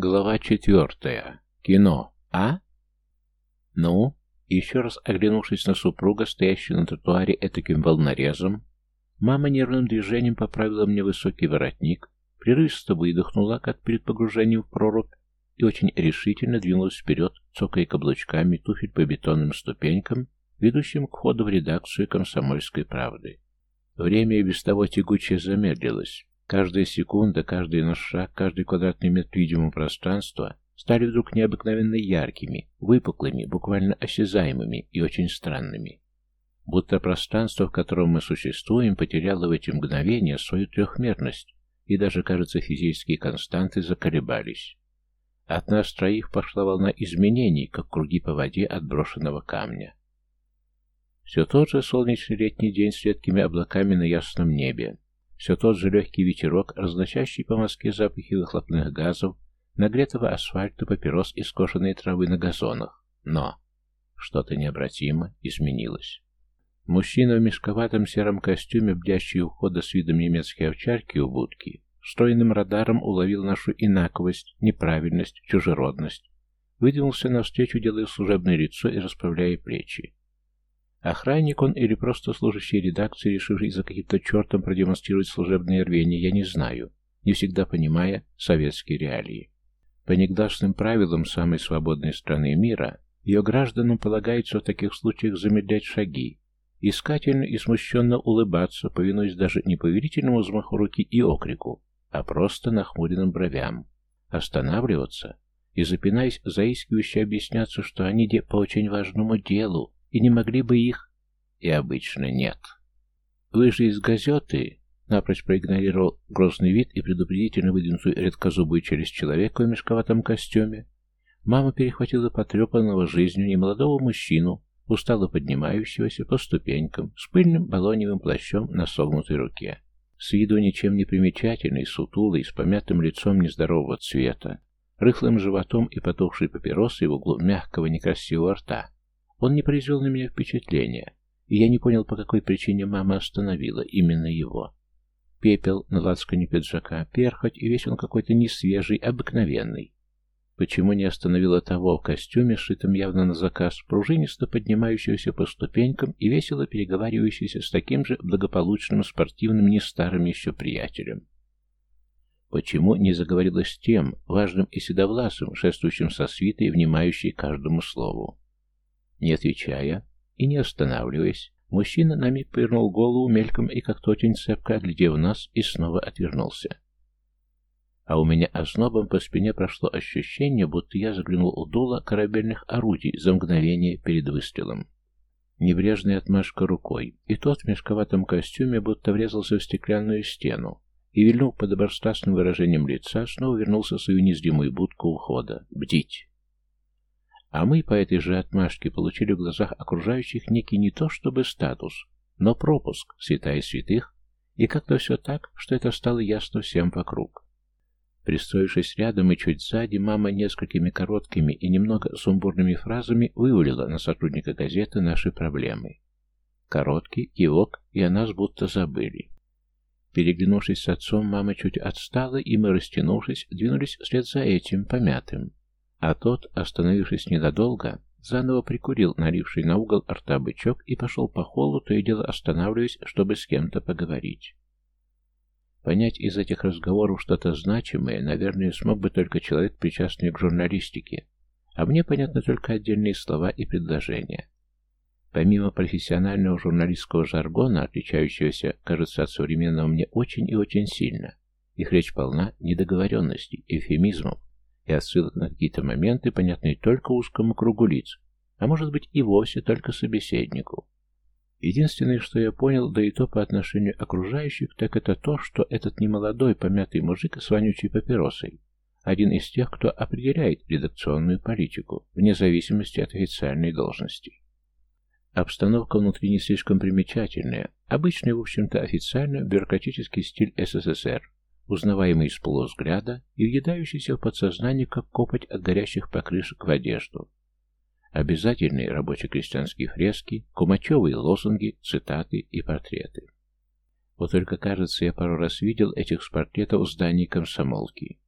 Глава четвертая. Кино. А? Ну? Еще раз оглянувшись на супруга, стоящую на тротуаре этаким волнорезом, мама нервным движением поправила мне высокий воротник, прерывисто выдохнула, как перед погружением в прорубь, и очень решительно двинулась вперед, цокая каблучками туфель по бетонным ступенькам, ведущим к входу в редакцию «Комсомольской правды». Время и без того тягучее замедлилось. Каждая секунда, каждый наш шаг, каждый квадратный метр видимого пространства стали вдруг необыкновенно яркими, выпуклыми, буквально осязаемыми и очень странными. Будто пространство, в котором мы существуем, потеряло в эти мгновения свою трехмерность, и даже, кажется, физические константы заколебались. От нас троих пошла волна изменений, как круги по воде от брошенного камня. Все тот же солнечный летний день с редкими облаками на ясном небе, все тот же легкий ветерок, разносящий по Москве запахи выхлопных газов, нагретого асфальта, папирос и скошенной травы на газонах. Но что-то необратимо изменилось. Мужчина в мешковатом сером костюме, бдящий у входа с видом немецкой овчарки у будки, стройным радаром уловил нашу инаковость, неправильность, чужеродность. Выдвинулся навстречу, делая служебное лицо и расправляя плечи. Охранник он или просто служащий редакции, решивший за каким-то чертом продемонстрировать служебное рвение, я не знаю, не всегда понимая советские реалии. По негласным правилам самой свободной страны мира, ее гражданам полагается в таких случаях замедлять шаги, искательно и смущенно улыбаться, повинуясь даже не повелительному взмаху руки и окрику, а просто нахмуренным бровям, останавливаться и, запинаясь, заискивающе объясняться, что они де по очень важному делу, и не могли бы их... И обычно нет. Вы же из газеты... Напрочь проигнорировал грозный вид и предупредительно выдвинутую редкозубую через человека в мешковатом костюме. Мама перехватила потрепанного жизнью немолодого мужчину, устало поднимающегося по ступенькам, с пыльным балоневым плащом на согнутой руке. С виду ничем не примечательный, сутулый, с помятым лицом нездорового цвета, рыхлым животом и потухшей папиросой в углу мягкого некрасивого рта. Он не произвел на меня впечатления, и я не понял, по какой причине мама остановила именно его. Пепел на лацкане пиджака, перхоть, и весь он какой-то несвежий, обыкновенный. Почему не остановила того в костюме, сшитом явно на заказ, пружинисто поднимающегося по ступенькам и весело переговаривающегося с таким же благополучным, спортивным, не старым еще приятелем? Почему не заговорила с тем, важным и седовласым, шествующим со свитой внимающей каждому слову? Не отвечая и не останавливаясь, мужчина на миг повернул голову мельком и как-то очень цепко оглядев нас и снова отвернулся. А у меня ознобом по спине прошло ощущение, будто я заглянул у дула корабельных орудий за мгновение перед выстрелом. Небрежная отмашка рукой, и тот в мешковатом костюме будто врезался в стеклянную стену, и, вильнув под оборстасным выражением лица, снова вернулся в свою незримую будку ухода. «Бдить!» А мы по этой же отмашке получили в глазах окружающих некий не то чтобы статус, но пропуск, святая святых, и как-то все так, что это стало ясно всем вокруг. Пристроившись рядом и чуть сзади, мама несколькими короткими и немного сумбурными фразами вывалила на сотрудника газеты наши проблемы. Короткий, кивок, и о нас будто забыли. Переглянувшись с отцом, мама чуть отстала, и мы, растянувшись, двинулись вслед за этим, помятым. А тот, остановившись недолго, заново прикурил наливший на угол рта бычок и пошел по холлу, то и дело останавливаясь, чтобы с кем-то поговорить. Понять из этих разговоров что-то значимое, наверное, смог бы только человек, причастный к журналистике, а мне понятны только отдельные слова и предложения. Помимо профессионального журналистского жаргона, отличающегося, кажется, от современного мне очень и очень сильно, их речь полна недоговоренностей, эвфемизмов, и отсылок на какие-то моменты, понятные только узкому кругу лиц, а может быть и вовсе только собеседнику. Единственное, что я понял, да и то по отношению окружающих, так это то, что этот немолодой помятый мужик с вонючей папиросой один из тех, кто определяет редакционную политику, вне зависимости от официальной должности. Обстановка внутри не слишком примечательная, обычный, в общем-то, официально бюрократический стиль СССР, узнаваемый из полузгляда и въедающийся в подсознание, как копоть от горящих покрышек в одежду. Обязательные рабоче-крестьянские фрески, кумачевые лозунги, цитаты и портреты. Вот только, кажется, я пару раз видел этих с портретов в здании комсомолки.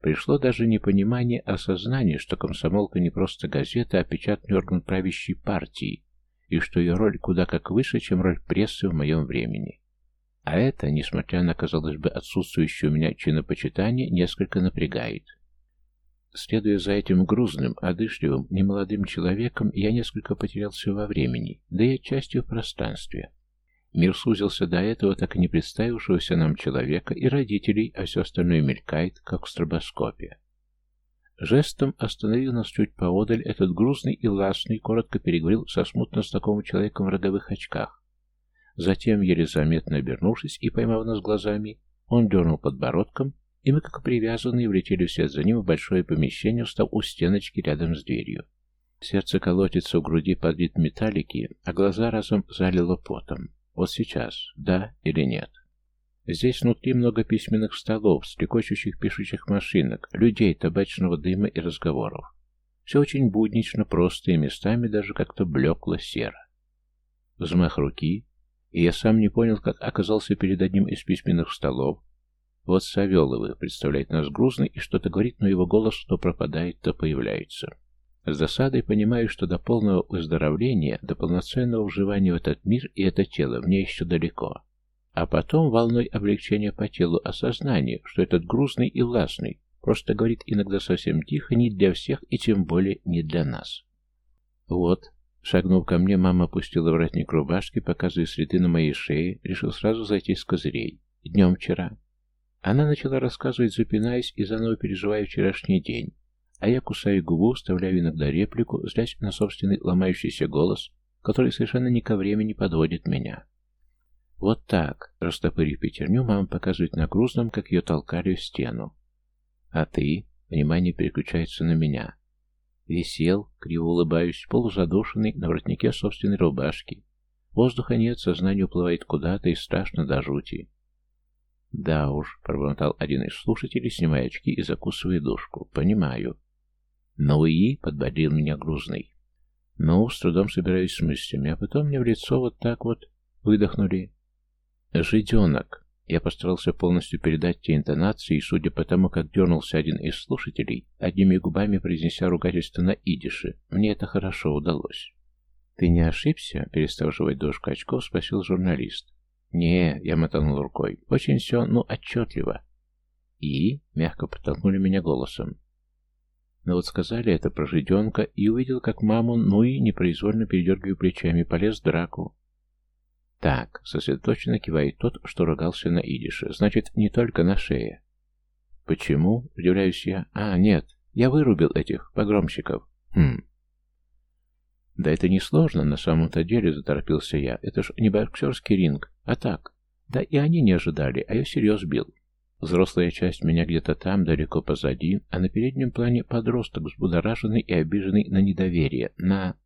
Пришло даже не понимание, а осознание, что комсомолка не просто газета, а печатный орган правящей партии, и что ее роль куда как выше, чем роль прессы в моем времени. А это, несмотря на, казалось бы, отсутствующее у меня чинопочитание, несколько напрягает. Следуя за этим грузным, одышливым, немолодым человеком, я несколько потерялся во времени, да и отчасти в пространстве. Мир сузился до этого так и не представившегося нам человека и родителей, а все остальное мелькает, как в стробоскопе. Жестом остановил нас чуть поодаль этот грузный и ластный, коротко переговорил со смутно знакомым человеком в роговых очках. Затем, еле заметно обернувшись и поймав нас глазами, он дернул подбородком, и мы, как привязанные, влетели вслед за ним в большое помещение, став у стеночки рядом с дверью. Сердце колотится в груди под вид металлики, а глаза разом залило потом. Вот сейчас, да или нет? Здесь внутри много письменных столов, стрекочущих пишущих машинок, людей, табачного дыма и разговоров. Все очень буднично, просто и местами даже как-то блекло серо. Взмах руки, и я сам не понял, как оказался перед одним из письменных столов. Вот Савеловы представляет нас грузно и что-то говорит, но его голос то пропадает, то появляется. С досадой понимаю, что до полного выздоровления, до полноценного вживания в этот мир и это тело мне еще далеко. А потом волной облегчения по телу осознание, что этот грузный и властный просто говорит иногда совсем тихо, не для всех и тем более не для нас. Вот, шагнув ко мне, мама опустила воротник рубашки, показывая следы на моей шее, решил сразу зайти с козырей. Днем вчера. Она начала рассказывать, запинаясь и заново переживая вчерашний день. А я кусаю губу, вставляю иногда реплику, злясь на собственный ломающийся голос, который совершенно ни ко времени подводит меня. Вот так, растопырив пятерню, мама показывает на грузном, как ее толкали в стену. А ты? Внимание переключается на меня. Висел, криво улыбаюсь, полузадушенный на воротнике собственной рубашки. Воздуха нет, сознание уплывает куда-то и страшно до жути. «Да уж», — пробормотал один из слушателей, снимая очки и закусывая душку. «Понимаю. «Ну и?» — подбодрил меня грузный. «Ну, с трудом собираюсь с мыслями, а потом мне в лицо вот так вот выдохнули. Жиденок!» Я постарался полностью передать те интонации, и, судя по тому, как дернулся один из слушателей, одними губами произнеся ругательство на идише, мне это хорошо удалось. «Ты не ошибся?» — перестав жевать дошку очков, спросил журналист. «Не», — я мотанул рукой, — «очень все, ну, отчетливо». «И?» — мягко подтолкнули меня голосом. Но вот сказали это про жиденка, и увидел, как маму, ну и непроизвольно передергивая плечами, полез в драку. Так, сосредоточенно кивает тот, что ругался на идише. Значит, не только на шее. Почему? Удивляюсь я. А, нет, я вырубил этих погромщиков. Хм. Да это не сложно, на самом-то деле, заторопился я. Это ж не боксерский ринг, а так. Да и они не ожидали, а я серьез бил. Взрослая часть меня где-то там, далеко позади, а на переднем плане подросток, взбудораженный и обиженный на недоверие, на...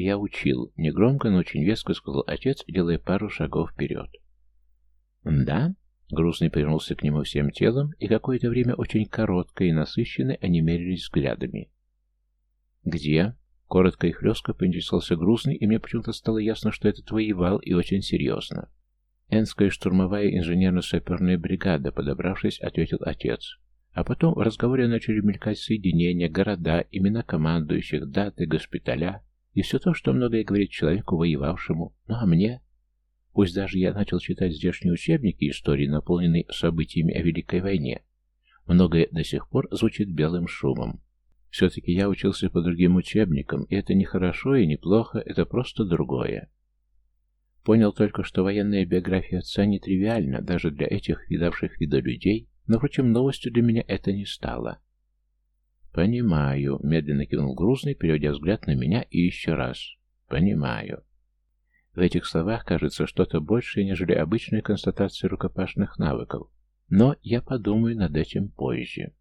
Я учил. Негромко, но очень веско сказал отец, делая пару шагов вперед. «Да?» Грустный повернулся к нему всем телом, и какое-то время очень короткое и насыщенное они мерились взглядами. «Где?» Коротко и хлестко поинтересовался Грустный, и мне почему-то стало ясно, что этот воевал и очень серьезно. «Энская штурмовая инженерно-саперная бригада», подобравшись, ответил отец. А потом в разговоре начали мелькать соединения, города, имена командующих, даты, госпиталя и все то, что многое говорит человеку, воевавшему. Ну а мне? Пусть даже я начал читать здешние учебники истории, наполненные событиями о Великой войне, многое до сих пор звучит белым шумом. Все-таки я учился по другим учебникам, и это не хорошо и не плохо, это просто другое. Понял только, что военная биография отца нетривиальна даже для этих видавших вида людей, но, впрочем, новостью для меня это не стало. «Понимаю», — медленно кивнул грузный, переводя взгляд на меня и еще раз. «Понимаю». В этих словах кажется что-то большее, нежели обычная констатация рукопашных навыков, но я подумаю над этим позже.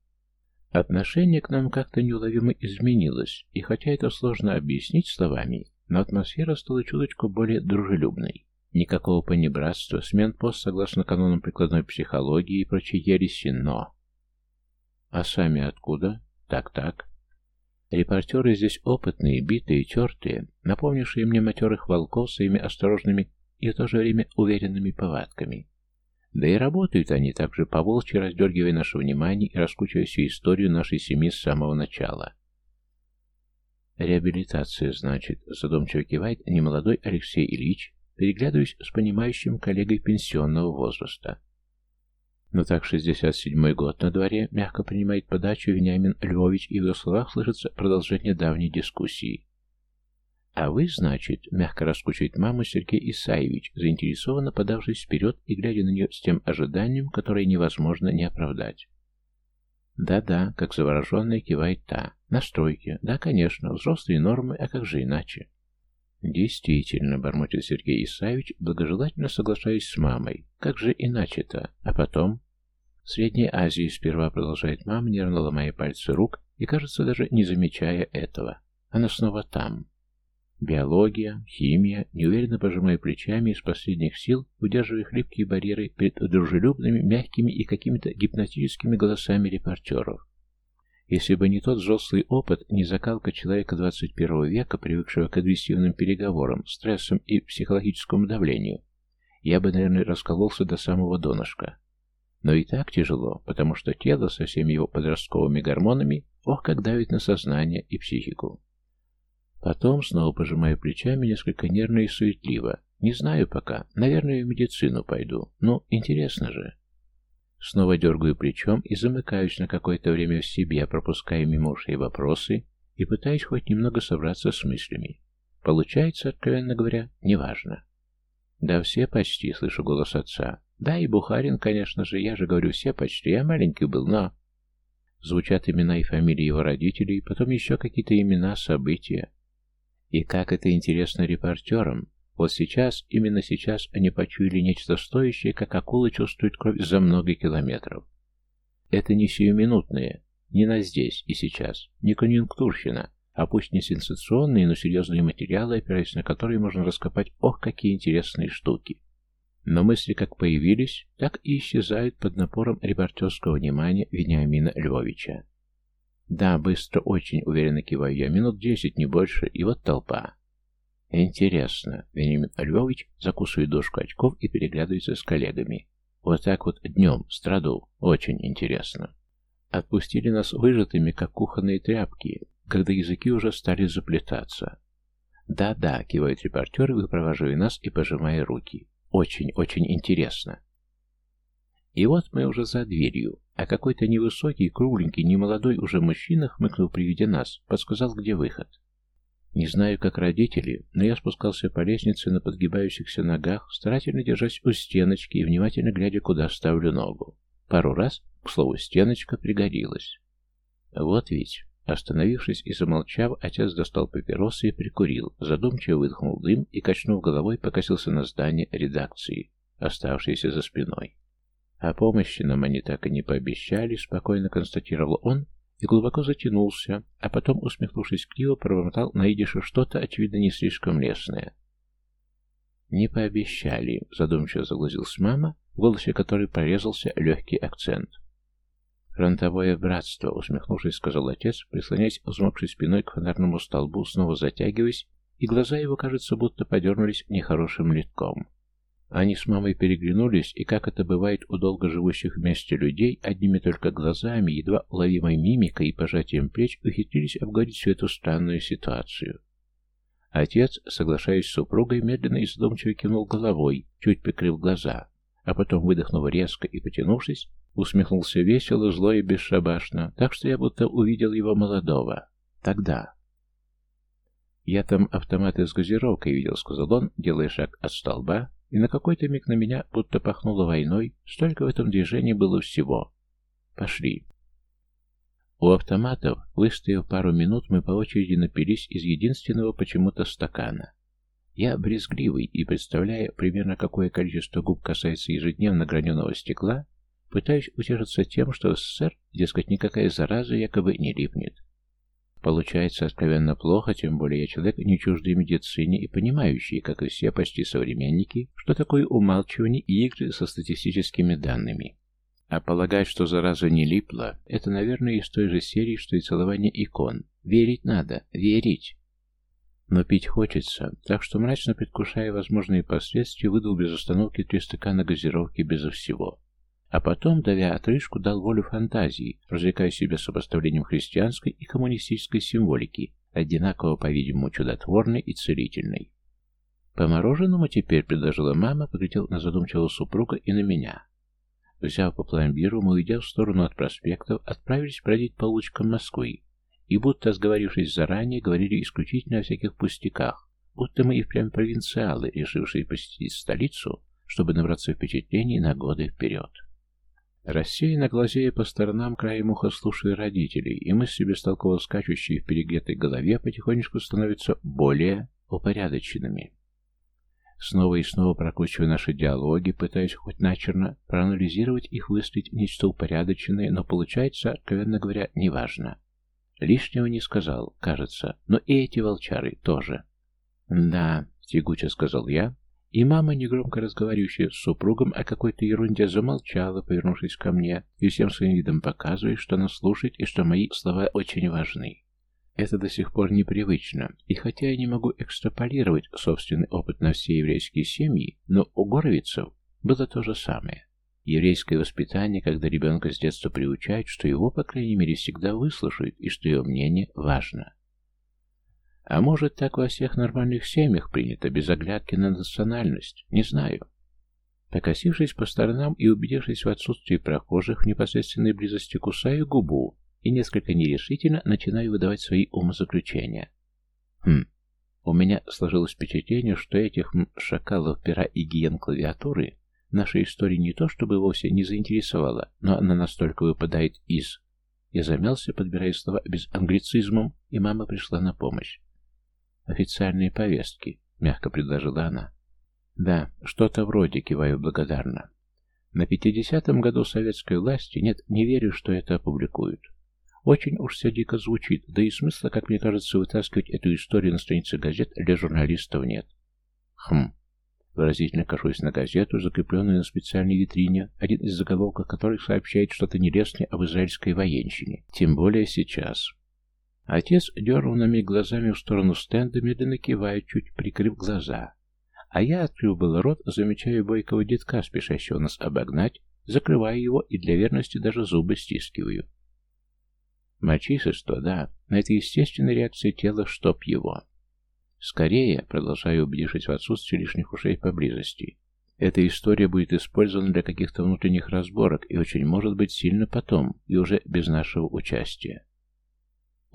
Отношение к нам как-то неуловимо изменилось, и хотя это сложно объяснить словами, но атмосфера стала чуточку более дружелюбной. Никакого понебратства, смен пост согласно канонам прикладной психологии и прочей ереси, но... А сами откуда? Так-так. Репортеры здесь опытные, битые, тертые, напомнившие мне матерых волков своими осторожными и в то же время уверенными повадками. Да и работают они также по волчьи, раздергивая наше внимание и раскручивая всю историю нашей семьи с самого начала. Реабилитация, значит, задумчиво кивает немолодой Алексей Ильич, переглядываясь с понимающим коллегой пенсионного возраста. Но так 67-й год на дворе мягко принимает подачу Вениамин Львович, и в его словах слышится продолжение давней дискуссии. «А вы, значит, — мягко раскучивает мама Сергей Исаевич, заинтересованно подавшись вперед и глядя на нее с тем ожиданием, которое невозможно не оправдать. «Да-да», — как завороженная кивает та. «Настройки. Да, конечно, взрослые нормы, а как же иначе?» «Действительно», — бормочет Сергей Исаевич, благожелательно соглашаясь с мамой. «Как же иначе-то? А потом?» «В Средней Азии сперва продолжает мама, нервно ломая пальцы рук и, кажется, даже не замечая этого. Она снова там. Биология, химия, неуверенно пожимая плечами из последних сил, удерживая хлипкие барьеры перед дружелюбными, мягкими и какими-то гипнотическими голосами репортеров. Если бы не тот взрослый опыт, не закалка человека 21 века, привыкшего к агрессивным переговорам, стрессам и психологическому давлению, я бы, наверное, раскололся до самого донышка. Но и так тяжело, потому что тело со всеми его подростковыми гормонами, ох, как давит на сознание и психику. Потом, снова пожимая плечами, несколько нервно и суетливо. Не знаю пока. Наверное, в медицину пойду. Ну, интересно же. Снова дергаю плечом и замыкаюсь на какое-то время в себе, пропуская мимо ушей вопросы и пытаюсь хоть немного собраться с мыслями. Получается, откровенно говоря, неважно. Да все почти, слышу голос отца. Да, и Бухарин, конечно же, я же говорю, все почти. Я маленький был, но... Звучат имена и фамилии его родителей, потом еще какие-то имена, события. И как это интересно репортерам. Вот сейчас, именно сейчас, они почуяли нечто стоящее, как акула чувствует кровь за много километров. Это не сиюминутное, не на здесь и сейчас, не конъюнктурщина, а пусть не сенсационные, но серьезные материалы, опираясь на которые можно раскопать, ох, какие интересные штуки. Но мысли как появились, так и исчезают под напором репортерского внимания Вениамина Львовича. Да, быстро, очень уверенно киваю я, минут десять, не больше, и вот толпа. Интересно. Вениамин Львович закусывает дошку очков и переглядывается с коллегами. Вот так вот днем, страду. Очень интересно. Отпустили нас выжатыми, как кухонные тряпки, когда языки уже стали заплетаться. «Да-да», — кивают репортеры, выпроваживая нас и пожимая руки. «Очень-очень интересно». И вот мы уже за дверью, а какой-то невысокий, кругленький, немолодой уже мужчина, хмыкнув при виде нас, подсказал, где выход. Не знаю, как родители, но я спускался по лестнице на подгибающихся ногах, старательно держась у стеночки и внимательно глядя, куда ставлю ногу. Пару раз, к слову, стеночка пригодилась. Вот ведь, остановившись и замолчав, отец достал папиросы и прикурил, задумчиво выдохнул дым и, качнув головой, покосился на здание редакции, оставшееся за спиной. О помощи нам они так и не пообещали, спокойно констатировал он и глубоко затянулся, а потом, усмехнувшись криво, пробормотал на что-то, очевидно, не слишком лестное. «Не пообещали», — задумчиво заглазилась мама, в голосе которой прорезался легкий акцент. «Фронтовое братство», — усмехнувшись, сказал отец, прислоняясь взмокшей спиной к фонарному столбу, снова затягиваясь, и глаза его, кажется, будто подернулись нехорошим литком. Они с мамой переглянулись, и, как это бывает у долго живущих вместе людей, одними только глазами, едва уловимой мимикой и пожатием плеч ухитрились обговорить всю эту странную ситуацию. Отец, соглашаясь с супругой, медленно и задумчиво кивнул головой, чуть прикрыв глаза, а потом, выдохнув резко и потянувшись, усмехнулся весело, зло и бесшабашно, так что я будто увидел его молодого. Тогда. «Я там автоматы с газировкой видел», — сказал он, делая шаг от столба, и на какой-то миг на меня будто пахнуло войной, столько в этом движении было всего. Пошли. У автоматов, выстояв пару минут, мы по очереди напились из единственного почему-то стакана. Я брезгливый и, представляя примерно какое количество губ касается ежедневно граненого стекла, пытаюсь утешиться тем, что в СССР, дескать, никакая зараза якобы не липнет. Получается откровенно плохо, тем более я человек не чуждый медицине и понимающий, как и все почти современники, что такое умалчивание и игры со статистическими данными. А полагать, что зараза не липла, это, наверное, из той же серии, что и целование икон. Верить надо, верить. Но пить хочется, так что, мрачно предвкушая возможные последствия, выдал без остановки три стакана газировки безо всего. А потом, давя отрыжку, дал волю фантазии, развлекая себя сопоставлением христианской и коммунистической символики, одинаково, по-видимому, чудотворной и целительной. «По мороженому теперь», — предложила мама, поглядел на задумчивого супруга и на меня. Взяв по пломбиру, мы, уйдя в сторону от проспектов, отправились бродить по улочкам Москвы, и будто сговорившись заранее, говорили исключительно о всяких пустяках, будто мы и впрямь провинциалы, решившие посетить столицу, чтобы набраться впечатлений на годы вперед. Рассеянно глазея по сторонам, краем уха слушая родителей, и мысли, бестолково скачущие в перегретой голове, потихонечку становятся более упорядоченными. Снова и снова прокручивая наши диалоги, пытаясь хоть начерно проанализировать их, выстроить нечто упорядоченное, но получается, откровенно говоря, неважно. Лишнего не сказал, кажется, но и эти волчары тоже. «Да», — тягуче сказал я, и мама, негромко разговаривающая с супругом о какой-то ерунде, замолчала, повернувшись ко мне, и всем своим видом показывая, что она слушает и что мои слова очень важны. Это до сих пор непривычно, и хотя я не могу экстраполировать собственный опыт на все еврейские семьи, но у горовицев было то же самое. Еврейское воспитание, когда ребенка с детства приучают, что его, по крайней мере, всегда выслушают, и что его мнение важно. А может, так во всех нормальных семьях принято, без оглядки на национальность? Не знаю. Покосившись по сторонам и убедившись в отсутствии прохожих в непосредственной близости, кусаю губу и несколько нерешительно начинаю выдавать свои умозаключения. Хм, у меня сложилось впечатление, что этих шакалов пера и гиен клавиатуры Наша история не то чтобы вовсе не заинтересовала, но она настолько выпадает из... Я замялся, подбирая слова без англицизмом, и мама пришла на помощь. «Официальные повестки», — мягко предложила она. «Да, что-то вроде», — киваю благодарно. На пятидесятом году советской власти нет, не верю, что это опубликуют. Очень уж все дико звучит, да и смысла, как мне кажется, вытаскивать эту историю на странице газет для журналистов нет. Хм, Выразительно кашусь на газету, закрепленную на специальной витрине, один из заголовков которых сообщает что-то нелестное об израильской военщине. Тем более сейчас. Отец, миг глазами в сторону стенда, медленно кивает, чуть прикрыв глаза. А я, открыл был рот, замечаю бойкого детка, спешащего нас обогнать, закрываю его и для верности даже зубы стискиваю. Мочисоство, да, но это естественная реакция тела, чтоб его. Скорее, продолжаю убедившись в отсутствии лишних ушей поблизости, эта история будет использована для каких-то внутренних разборок и очень может быть сильно потом, и уже без нашего участия.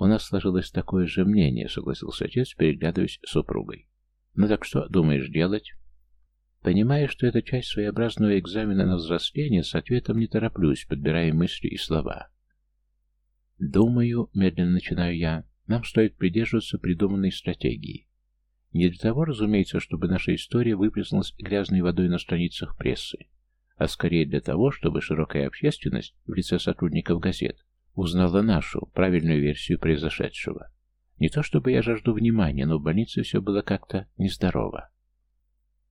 У нас сложилось такое же мнение, согласился отец, переглядываясь с супругой. Ну так что думаешь делать? Понимая, что это часть своеобразного экзамена на взросление, с ответом не тороплюсь, подбирая мысли и слова. Думаю, медленно начинаю я, нам стоит придерживаться придуманной стратегии. Не для того, разумеется, чтобы наша история выплеснулась грязной водой на страницах прессы, а скорее для того, чтобы широкая общественность в лице сотрудников газет узнала нашу, правильную версию произошедшего. Не то чтобы я жажду внимания, но в больнице все было как-то нездорово.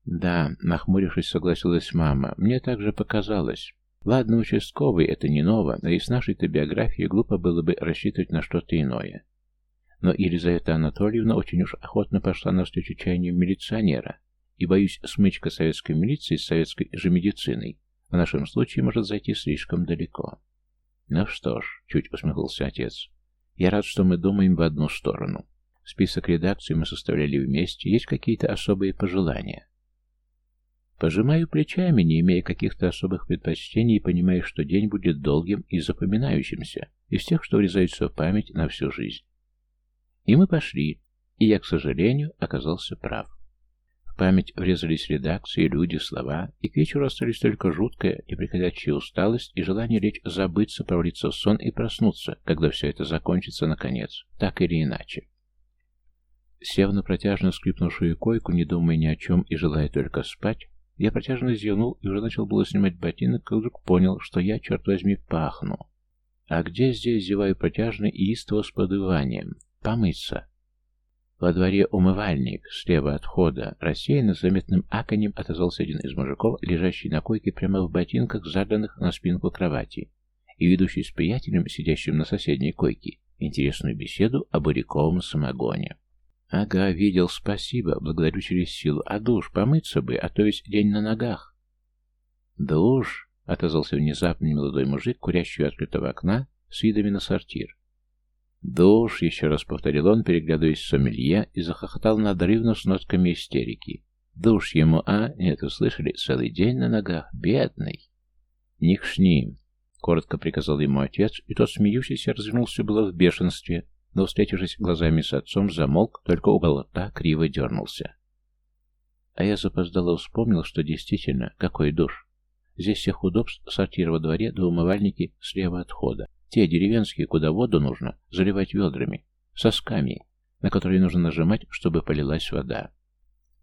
Да, нахмурившись, согласилась мама, мне также показалось. Ладно, участковый, это не ново, но и с нашей-то биографией глупо было бы рассчитывать на что-то иное. Но Елизавета Анатольевна очень уж охотно пошла навстречу чаянию милиционера, и, боюсь, смычка советской милиции с советской же медициной в нашем случае может зайти слишком далеко. Ну что ж, чуть усмехнулся отец, я рад, что мы думаем в одну сторону. Список редакции мы составляли вместе, есть какие-то особые пожелания. Пожимаю плечами, не имея каких-то особых предпочтений, и понимая, что день будет долгим и запоминающимся, из тех, что врезаются в память на всю жизнь. И мы пошли, и я, к сожалению, оказался прав. Память врезались редакции, люди, слова, и к вечеру остались только жуткая, неприходящая усталость и желание лечь забыться, провалиться в сон и проснуться, когда все это закончится наконец, так или иначе. Сев на протяжно скрипнувшую койку, не думая ни о чем и желая только спать, я протяжно зевнул и уже начал было снимать ботинок, как вдруг понял, что я, черт возьми, пахну. А где здесь зеваю протяжно и истово с подыванием? Помыться. Во дворе умывальник, слева от входа, рассеянно заметным аконем отозвался один из мужиков, лежащий на койке прямо в ботинках, заданных на спинку кровати, и ведущий с приятелем, сидящим на соседней койке, интересную беседу о буряковом самогоне. «Ага, видел, спасибо, благодарю через силу. А душ, помыться бы, а то весь день на ногах». «Душ?» — отозвался внезапно немолодой мужик, курящий у открытого окна, с видами на сортир. «Душ!» — еще раз повторил он, переглядываясь с сомелье, и захохотал надрывно с нотками истерики. «Душ ему, а? Нет, услышали? Целый день на ногах. Бедный!» «Не кшни!» — коротко приказал ему отец, и тот, смеющийся, развернулся было в бешенстве, но, встретившись глазами с отцом, замолк, только угол рта криво дернулся. А я запоздало вспомнил, что действительно, какой душ. Здесь всех удобств, сортир во дворе, да умывальники слева от входа. Те деревенские, куда воду нужно заливать ведрами, сосками, на которые нужно нажимать, чтобы полилась вода.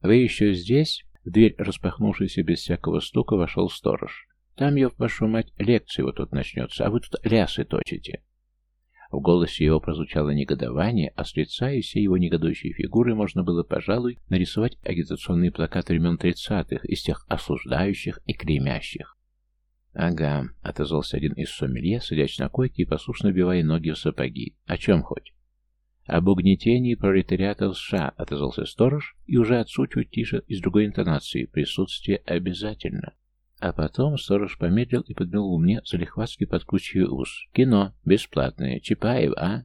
«Вы еще здесь?» В дверь, распахнувшаяся без всякого стука, вошел сторож. «Там, я вашу мать, лекция вот тут начнется, а вы тут лясы точите». В голосе его прозвучало негодование, а с лица и всей его негодующей фигуры можно было, пожалуй, нарисовать агитационный плакат времен тридцатых, из тех осуждающих и клеймящих. «Ага», — отозвался один из сомелье, садясь на койке и послушно бивая ноги в сапоги. «О чем хоть?» «Об угнетении пролетариата в США», — отозвался сторож, и уже отцу чуть тише, из другой интонации, «присутствие обязательно». А потом сторож помедлил и подмигнул мне залихватски подкручивая ус. «Кино. Бесплатное. Чапаев, а?»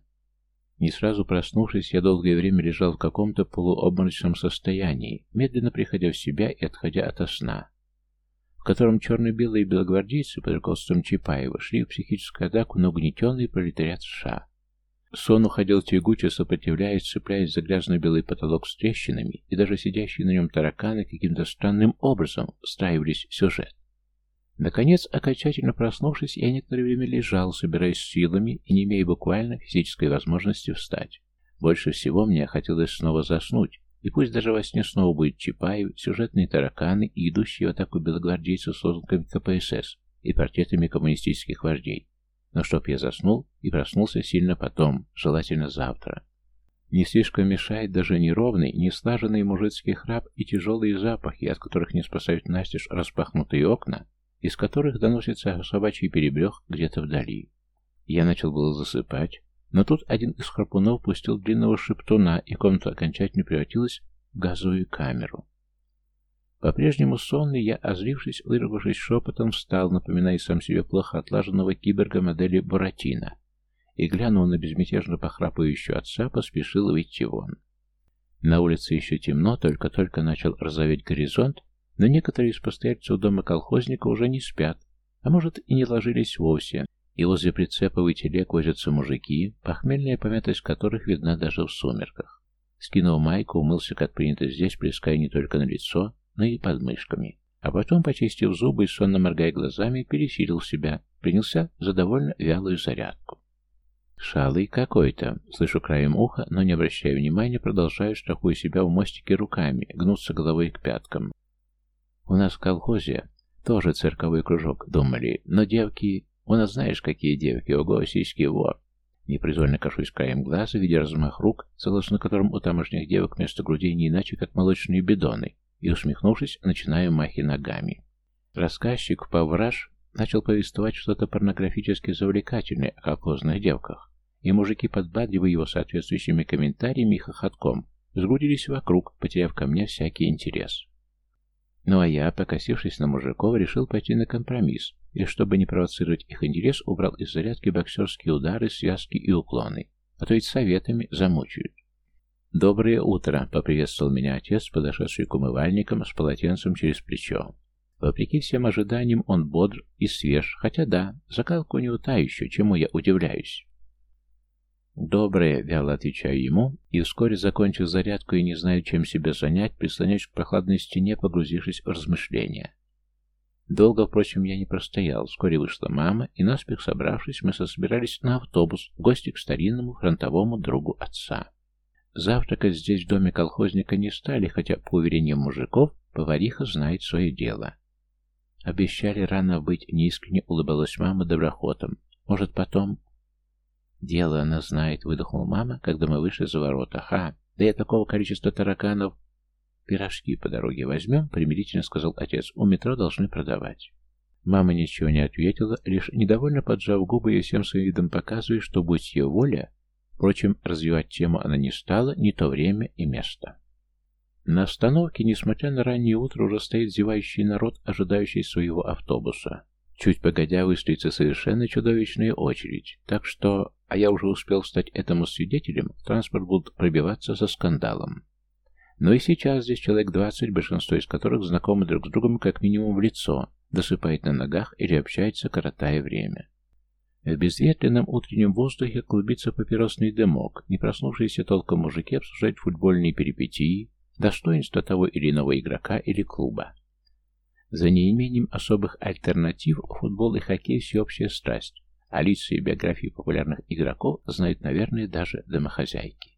Не сразу проснувшись, я долгое время лежал в каком-то полуобморочном состоянии, медленно приходя в себя и отходя ото сна, в котором черно-белые белогвардейцы под руководством Чапаева шли в психическую атаку на угнетенный пролетариат США. Сон уходил тягуче, сопротивляясь, цепляясь за грязно-белый потолок с трещинами, и даже сидящие на нем тараканы каким-то странным образом встраивались в сюжет. Наконец, окончательно проснувшись, я некоторое время лежал, собираясь силами и не имея буквально физической возможности встать. Больше всего мне хотелось снова заснуть, и пусть даже во сне снова будет Чапаев, сюжетные тараканы и идущие в атаку белогвардейцы с лозунгами КПСС и портретами коммунистических вождей. Но чтоб я заснул и проснулся сильно потом, желательно завтра. Не слишком мешает даже неровный, неслаженный мужицкий храп и тяжелые запахи, от которых не спасают настежь распахнутые окна, из которых доносится собачий перебрех где-то вдали. Я начал было засыпать, но тут один из храпунов пустил длинного шептуна, и комната окончательно превратилась в газовую камеру. По-прежнему сонный, я, озлившись, выругавшись шепотом, встал, напоминая сам себе плохо отлаженного киборга модели Буратино, и, глянув на безмятежно похрапывающего отца, поспешил выйти вон. На улице еще темно, только-только начал розоветь горизонт, но некоторые из постояльцев дома колхозника уже не спят, а может и не ложились вовсе, и возле прицепов и телег возятся мужики, похмельная помятость которых видна даже в сумерках. Скинув майку, умылся, как принято здесь, плеская не только на лицо, но и под мышками. А потом, почистив зубы и сонно моргая глазами, пересилил себя, принялся за довольно вялую зарядку. «Шалый какой-то!» Слышу краем уха, но не обращая внимания, продолжаю, штрафуя себя в мостике руками, гнуться головой к пяткам. У нас в колхозе тоже цирковой кружок, думали, но девки... У нас знаешь, какие девки, ого, сиськи, во. Непроизвольно кашусь краем глаза, видя размах рук, согласно которым у тамошних девок вместо грудей не иначе, как молочные бидоны, и, усмехнувшись, начинаю махи ногами. Рассказчик, повраж, начал повествовать что-то порнографически завлекательное о колхозных девках, и мужики, подбадривая его соответствующими комментариями и хохотком, сгрудились вокруг, потеряв ко мне всякий интерес. Ну а я, покосившись на мужиков, решил пойти на компромисс, и чтобы не провоцировать их интерес, убрал из зарядки боксерские удары, связки и уклоны, а то ведь советами замучают. «Доброе утро!» — поприветствовал меня отец, подошедший к умывальникам с полотенцем через плечо. Вопреки всем ожиданиям, он бодр и свеж, хотя да, закалка у него та еще, чему я удивляюсь. «Доброе», — вяло отвечаю ему, и вскоре, закончив зарядку и не знаю, чем себя занять, прислоняюсь к прохладной стене, погрузившись в размышления. Долго, впрочем, я не простоял. Вскоре вышла мама, и наспех собравшись, мы сособирались на автобус в гости к старинному фронтовому другу отца. Завтракать здесь в доме колхозника не стали, хотя, по уверениям мужиков, повариха знает свое дело. Обещали рано быть, неискренне улыбалась мама доброхотом. Может, потом... «Дело она знает», — выдохнула мама, когда мы вышли за ворота. «Ха! Да я такого количества тараканов...» «Пирожки по дороге возьмем», — примирительно сказал отец. «У метро должны продавать». Мама ничего не ответила, лишь недовольно поджав губы и всем своим видом показывая, что, будь ее воля, Впрочем, развивать тему она не стала, не то время и место. На остановке, несмотря на раннее утро, уже стоит зевающий народ, ожидающий своего автобуса. Чуть погодя выстроится совершенно чудовищная очередь, так что, а я уже успел стать этому свидетелем, транспорт будет пробиваться со скандалом. Но и сейчас здесь человек двадцать, большинство из которых знакомы друг с другом как минимум в лицо, досыпает на ногах или общается, коротая время. В безветренном утреннем воздухе клубится папиросный дымок, не проснувшиеся толком мужики обсуждают футбольные перипетии, достоинства того или иного игрока или клуба. За неимением особых альтернатив футбол и хоккей всеобщая страсть, а лица и биографии популярных игроков знают, наверное, даже домохозяйки.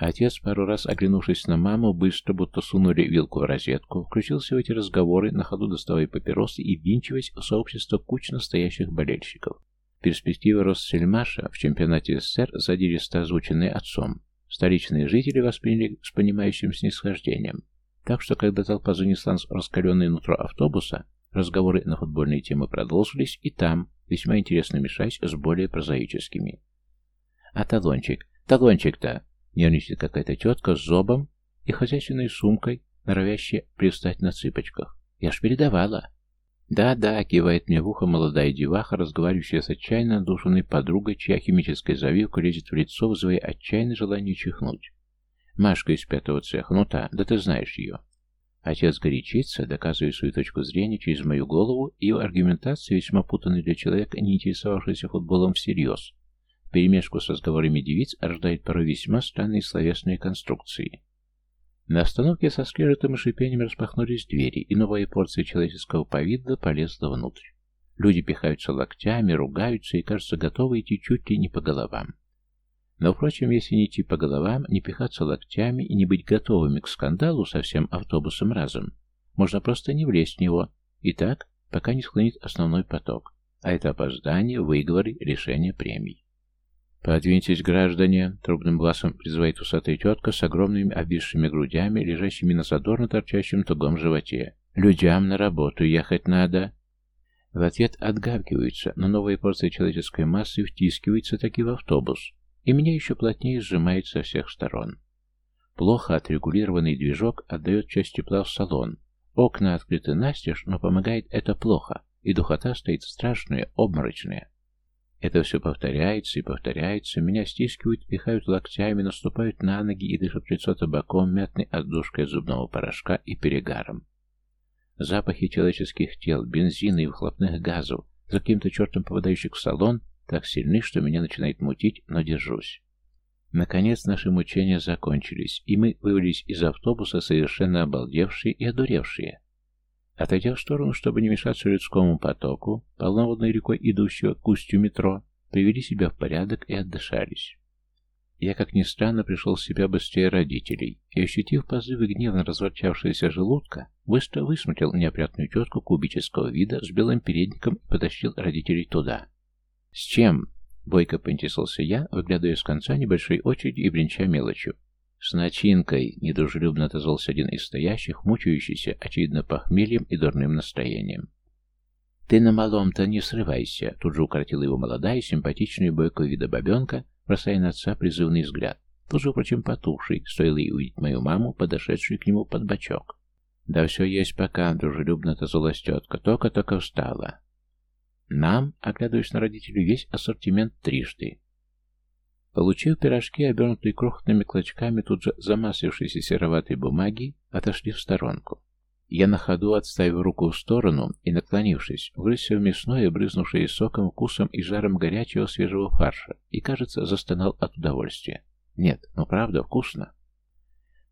Отец, пару раз оглянувшись на маму, быстро, будто сунули вилку в розетку, включился в эти разговоры, на ходу доставая папиросы и ввинчиваясь в сообщество кучно стоящих болельщиков. Перспектива Россельмаша в чемпионате СССР задиристо озвученные отцом. Столичные жители восприняли с понимающим снисхождением. Так что, когда толпа занесла раскаленное нутро автобуса, разговоры на футбольные темы продолжились и там, весьма интересно мешаясь с более прозаическими. «А талончик? Талончик-то!» Нервничает какая-то тетка с зобом и хозяйственной сумкой, норовящая привстать на цыпочках. «Я ж передавала!» «Да-да», — кивает мне в ухо молодая деваха, разговаривающая с отчаянно душенной подругой, чья химическая завивка лезет в лицо, вызывая отчаянное желание чихнуть. Машка из пятого цеха, ну та, да ты знаешь ее. Отец горячится, доказывая свою точку зрения через мою голову, и его аргументация весьма путанная для человека, не интересовавшегося футболом всерьез. В перемешку с разговорами девиц рождает порой весьма странные словесные конструкции. На остановке со скрежетом и шипением распахнулись двери, и новая порция человеческого повидла полезла внутрь. Люди пихаются локтями, ругаются и, кажется, готовы идти чуть ли не по головам. Но, впрочем, если не идти по головам, не пихаться локтями и не быть готовыми к скандалу со всем автобусом разом, можно просто не влезть в него, и так, пока не склонит основной поток. А это опоздание, выговоры, решение премий. «Подвиньтесь, граждане!» — трубным глазом призывает усатая тетка с огромными обвисшими грудями, лежащими на задорно торчащем тугом животе. «Людям на работу ехать надо!» В ответ отгавкиваются, но новая порция человеческой массы втискивается таки в автобус, и меня еще плотнее сжимает со всех сторон. Плохо отрегулированный движок отдает часть тепла в салон. Окна открыты настежь, но помогает это плохо, и духота стоит страшная, обморочная. Это все повторяется и повторяется, меня стискивают, пихают локтями, наступают на ноги и дышат в лицо табаком, мятной отдушкой зубного порошка и перегаром. Запахи человеческих тел, бензина и выхлопных газов, за каким-то чертом попадающих в салон, так сильны, что меня начинает мутить, но держусь. Наконец наши мучения закончились, и мы вывалились из автобуса совершенно обалдевшие и одуревшие. Отойдя в сторону, чтобы не мешаться людскому потоку, полноводной рекой идущего к устью метро, привели себя в порядок и отдышались. Я, как ни странно, пришел в себя быстрее родителей и, ощутив позывы гневно разворчавшегося желудка, быстро высмотрел неопрятную тетку кубического вида с белым передником и потащил родителей туда. «С чем?» — бойко поинтересовался я, выглядывая с конца небольшой очереди и бренча мелочью. «С начинкой!» — недружелюбно отозвался один из стоящих, мучающийся, очевидно, похмельем и дурным настроением. «Ты на малом-то не срывайся!» — тут же укоротила его молодая, симпатичная, бойкого вида бабенка, бросая на отца призывный взгляд, тут же, впрочем, потухший, стоило ей увидеть мою маму, подошедшую к нему под бочок. «Да все есть пока», — дружелюбно отозвалась тетка, — «только-только встала». Нам, оглядываясь на родителей, весь ассортимент трижды. Получив пирожки, обернутые крохотными клочками тут же замаслившейся сероватой бумаги, отошли в сторонку. Я на ходу, отставив руку в сторону и, наклонившись, вгрызся в мясное, брызнувшее соком, вкусом и жаром горячего свежего фарша, и, кажется, застонал от удовольствия. Нет, ну правда, вкусно.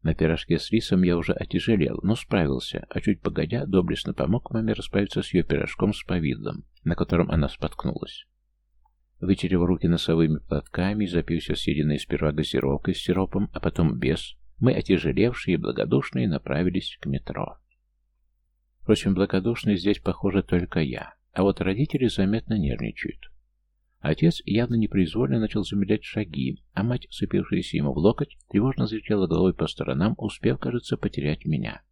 На пирожке с рисом я уже отяжелел, но справился, а чуть погодя, доблестно помог маме расправиться с ее пирожком с повидлом, на котором она споткнулась. Вытерев руки носовыми платками, запился съеденной сперва газировкой с сиропом, а потом без, мы, отяжелевшие и благодушные, направились к метро. Впрочем, благодушный здесь, похоже, только я, а вот родители заметно нервничают. Отец явно непроизвольно начал замедлять шаги, а мать, цепившаяся ему в локоть, тревожно завертела головой по сторонам, успев, кажется, потерять меня.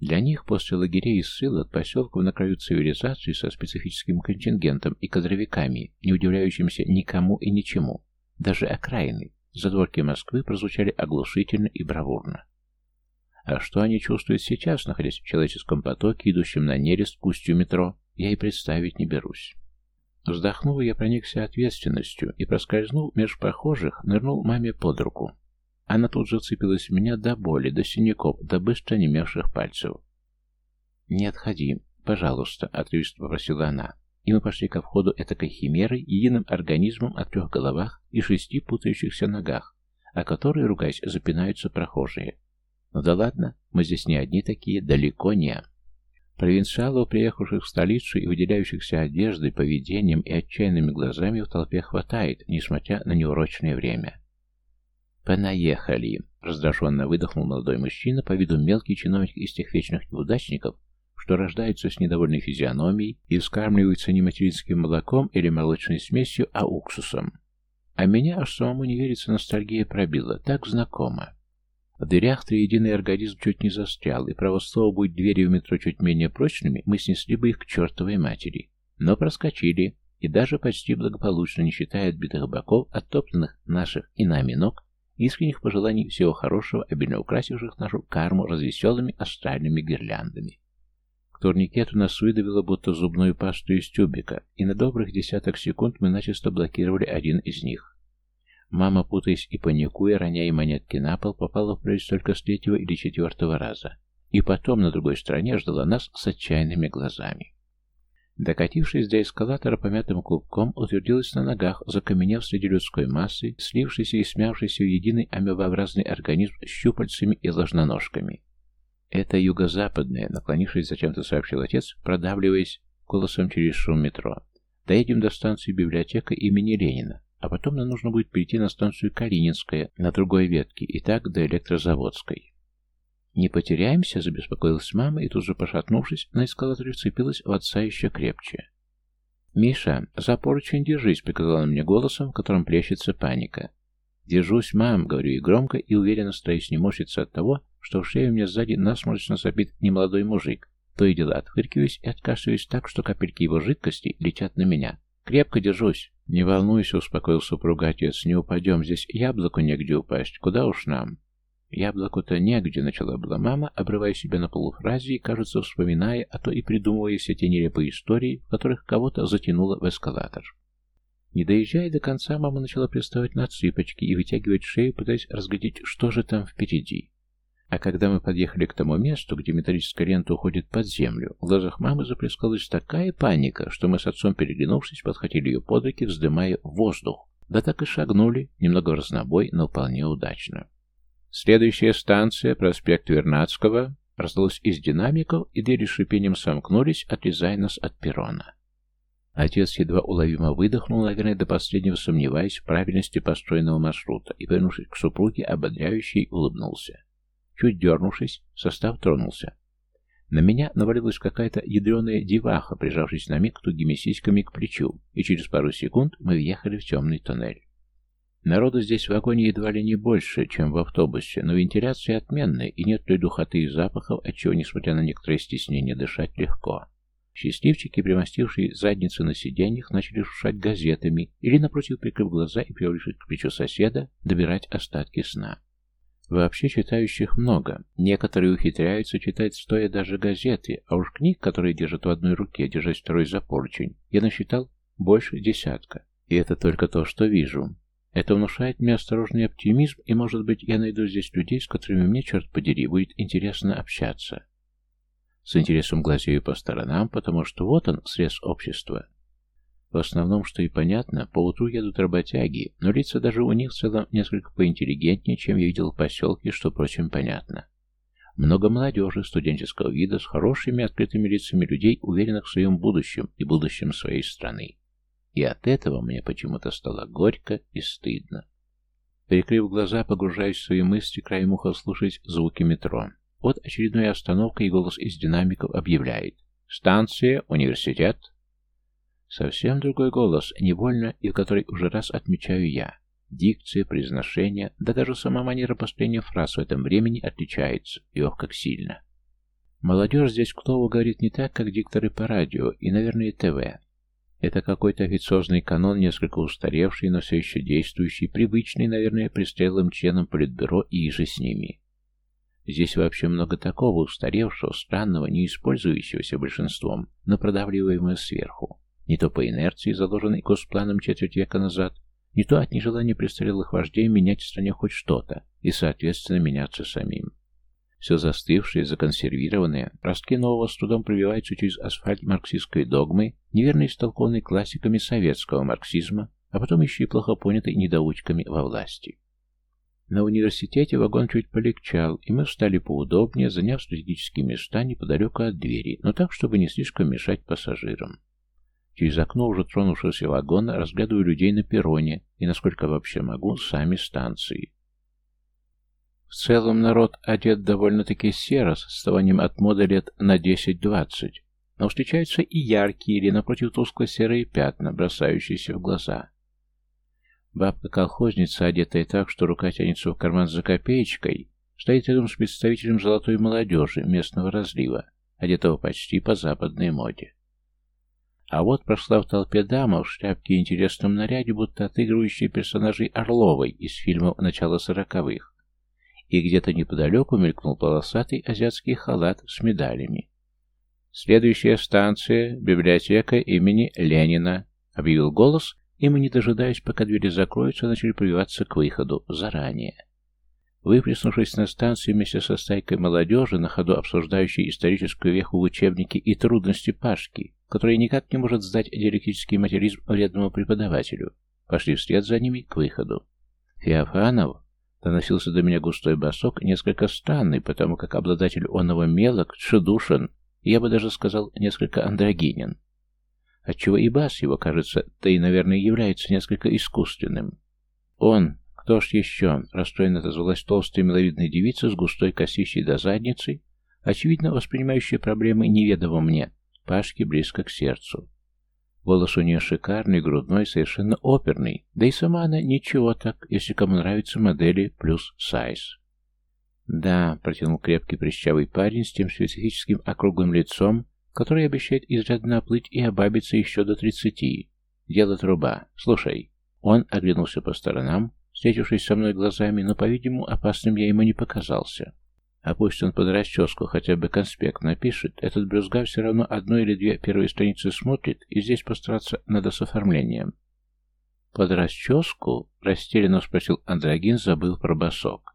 Для них после лагерей и ссылок поселков на краю цивилизации со специфическим контингентом и кадровиками, не удивляющимся никому и ничему, даже окраины, задворки Москвы прозвучали оглушительно и бравурно. А что они чувствуют сейчас, находясь в человеческом потоке, идущем на нерест пустью метро, я и представить не берусь. Вздохнув, я проникся ответственностью и, проскользнув меж прохожих, нырнул маме под руку. Она тут же вцепилась в меня до боли, до синяков, до быстро немевших пальцев. «Не отходи, пожалуйста», — отрывисто попросила она. И мы пошли ко входу этакой химеры, единым организмом о трех головах и шести путающихся ногах, о которые, ругаясь, запинаются прохожие. Ну да ладно, мы здесь не одни такие, далеко не. Провинциалов, приехавших в столицу и выделяющихся одеждой, поведением и отчаянными глазами в толпе хватает, несмотря на неурочное время. «Понаехали!» — раздраженно выдохнул молодой мужчина, по виду мелкий чиновник из тех вечных неудачников, что рождаются с недовольной физиономией и вскармливаются не материнским молоком или молочной смесью, а уксусом. А меня аж самому не верится ностальгия пробила, так знакомо. В дырях триединый организм чуть не застрял, и право слово, будь двери в метро чуть менее прочными, мы снесли бы их к чертовой матери. Но проскочили, и даже почти благополучно, не считая отбитых боков, оттоптанных наших и нами ног, искренних пожеланий всего хорошего, обильно украсивших нашу карму развеселыми астральными гирляндами. К турникету нас выдавило будто зубную пасту из тюбика, и на добрых десяток секунд мы начисто блокировали один из них. Мама, путаясь и паникуя, роняя монетки на пол, попала в прорезь только с третьего или четвертого раза. И потом на другой стороне ждала нас с отчаянными глазами. Докатившись до эскалатора помятым клубком, утвердилась на ногах, закаменев среди людской массы, слившейся и смявшейся в единый амебообразный организм с щупальцами и ложноножками. «Это юго-западное», — наклонившись, зачем-то сообщил отец, продавливаясь голосом через шум метро. «Доедем до станции библиотека имени Ленина. А потом нам нужно будет перейти на станцию Калининская, на другой ветке, и так до Электрозаводской. «Не потеряемся?» — забеспокоилась мама, и тут же, пошатнувшись, на эскалаторе вцепилась в отца еще крепче. «Миша, за поручень держись», — приказала она мне голосом, в котором плещется паника. «Держусь, мам», — говорю и громко, и уверенно стараюсь не морщиться от того, что в шею мне сзади насморочно забит немолодой мужик. То и дело отфыркиваюсь и откашиваюсь так, что капельки его жидкости летят на меня. «Крепко держусь». «Не волнуйся», — успокоил супруга отец, — «не упадем, здесь яблоку негде упасть, куда уж нам». «Яблоку-то негде», — начала была мама, обрывая себя на полуфразе и, кажется, вспоминая, а то и придумывая все те нелепые истории, в которых кого-то затянуло в эскалатор. Не доезжая до конца, мама начала приставать на цыпочки и вытягивать шею, пытаясь разглядеть, что же там впереди. А когда мы подъехали к тому месту, где металлическая лента уходит под землю, в глазах мамы заплескалась такая паника, что мы с отцом, переглянувшись, подхватили ее под руки, вздымая воздух. Да так и шагнули, немного разнобой, но вполне удачно. Следующая станция, проспект Вернадского, раздалась из динамиков, и двери шипением сомкнулись, отрезая нас от перрона. Отец едва уловимо выдохнул, наверное, до последнего сомневаясь в правильности построенного маршрута, и, повернувшись к супруге, ободряющий улыбнулся. Чуть дернувшись, состав тронулся. На меня навалилась какая-то ядреная деваха, прижавшись на миг тугими сиськами к плечу, и через пару секунд мы въехали в темный тоннель. Народу здесь в вагоне едва ли не больше, чем в автобусе, но вентиляция отменная, и нет той духоты и запахов, отчего, несмотря на некоторое стеснение, дышать легко. Счастливчики, примостившие задницы на сиденьях, начали шуршать газетами или, напротив, прикрыв глаза и привалившись к плечу соседа, добирать остатки сна. Вообще читающих много. Некоторые ухитряются читать стоя даже газеты, а уж книг, которые держат в одной руке, держась второй за поручень, я насчитал больше десятка. И это только то, что вижу. Это внушает мне осторожный оптимизм, и, может быть, я найду здесь людей, с которыми мне, черт подери, будет интересно общаться. С интересом глазею по сторонам, потому что вот он, срез общества. В основном, что и понятно, по утру едут работяги, но лица даже у них в целом несколько поинтеллигентнее, чем я видел в поселке, что, впрочем, понятно. Много молодежи студенческого вида с хорошими открытыми лицами людей, уверенных в своем будущем и будущем своей страны. И от этого мне почему-то стало горько и стыдно. Перекрыв глаза, погружаясь в свои мысли, краем уха слушать звуки метро. Вот очередная остановка, и голос из динамиков объявляет. «Станция, университет, Совсем другой голос, невольно и в который уже раз отмечаю я. Дикция, произношение, да даже сама манера построения фраз в этом времени отличается, и ох, как сильно. Молодежь здесь, кто говорит не так, как дикторы по радио и, наверное, ТВ. Это какой-то официозный канон, несколько устаревший, но все еще действующий, привычный, наверное, престарелым членам Политбюро и иже с ними. Здесь вообще много такого устаревшего, странного, не использующегося большинством, но продавливаемого сверху. Не то по инерции, заложенной госпланом четверть века назад, не то от нежелания престарелых вождей менять в стране хоть что-то и, соответственно, меняться самим. Все застывшее, законсервированное, ростки нового с трудом пробиваются через асфальт марксистской догмы, неверно истолкованной классиками советского марксизма, а потом еще и плохо понятой недоучками во власти. На университете вагон чуть полегчал, и мы встали поудобнее, заняв стратегические места неподалеку от двери, но так, чтобы не слишком мешать пассажирам. Через окно уже тронувшегося вагона разглядываю людей на перроне и, насколько вообще могу, сами станции. В целом народ одет довольно-таки серо, с отставанием от моды лет на 10-20, но встречаются и яркие или, напротив, тускло-серые пятна, бросающиеся в глаза. Бабка-колхозница, одетая так, что рука тянется в карман за копеечкой, стоит рядом с представителем золотой молодежи местного разлива, одетого почти по западной моде. А вот прошла в толпе дама в шляпке и интересном наряде, будто отыгрывающая персонажей Орловой из фильмов начала сороковых и где-то неподалеку мелькнул полосатый азиатский халат с медалями. «Следующая станция — библиотека имени Ленина», — объявил голос, и мы, не дожидаясь, пока двери закроются, начали пробиваться к выходу заранее. Выплеснувшись на станции вместе со стайкой молодежи, на ходу обсуждающей историческую веху в учебнике и трудности Пашки, который никак не может сдать диалектический материализм вредному преподавателю, пошли вслед за ними к выходу. Феофанов Доносился до меня густой басок, несколько странный, потому как обладатель оного мелок, тшедушен, я бы даже сказал, несколько андрогинен. Отчего и бас его, кажется, да и, наверное, является несколько искусственным. Он, кто ж еще, расстроенно отозвалась толстая миловидная девица с густой косищей до задницы, очевидно воспринимающая проблемы неведомо мне, Пашке близко к сердцу. Голос у нее шикарный, грудной, совершенно оперный. Да и сама она ничего так, если кому нравятся модели плюс сайз. «Да», — протянул крепкий прищавый парень с тем специфическим округлым лицом, который обещает изрядно оплыть и обабиться еще до тридцати. Дело труба. Слушай. Он оглянулся по сторонам, встретившись со мной глазами, но, по-видимому, опасным я ему не показался. А пусть он под расческу хотя бы конспект напишет, этот брюзга все равно одну или две первые страницы смотрит, и здесь постараться надо с оформлением. «Под расческу?» — растерянно спросил Андрогин, забыл про босок.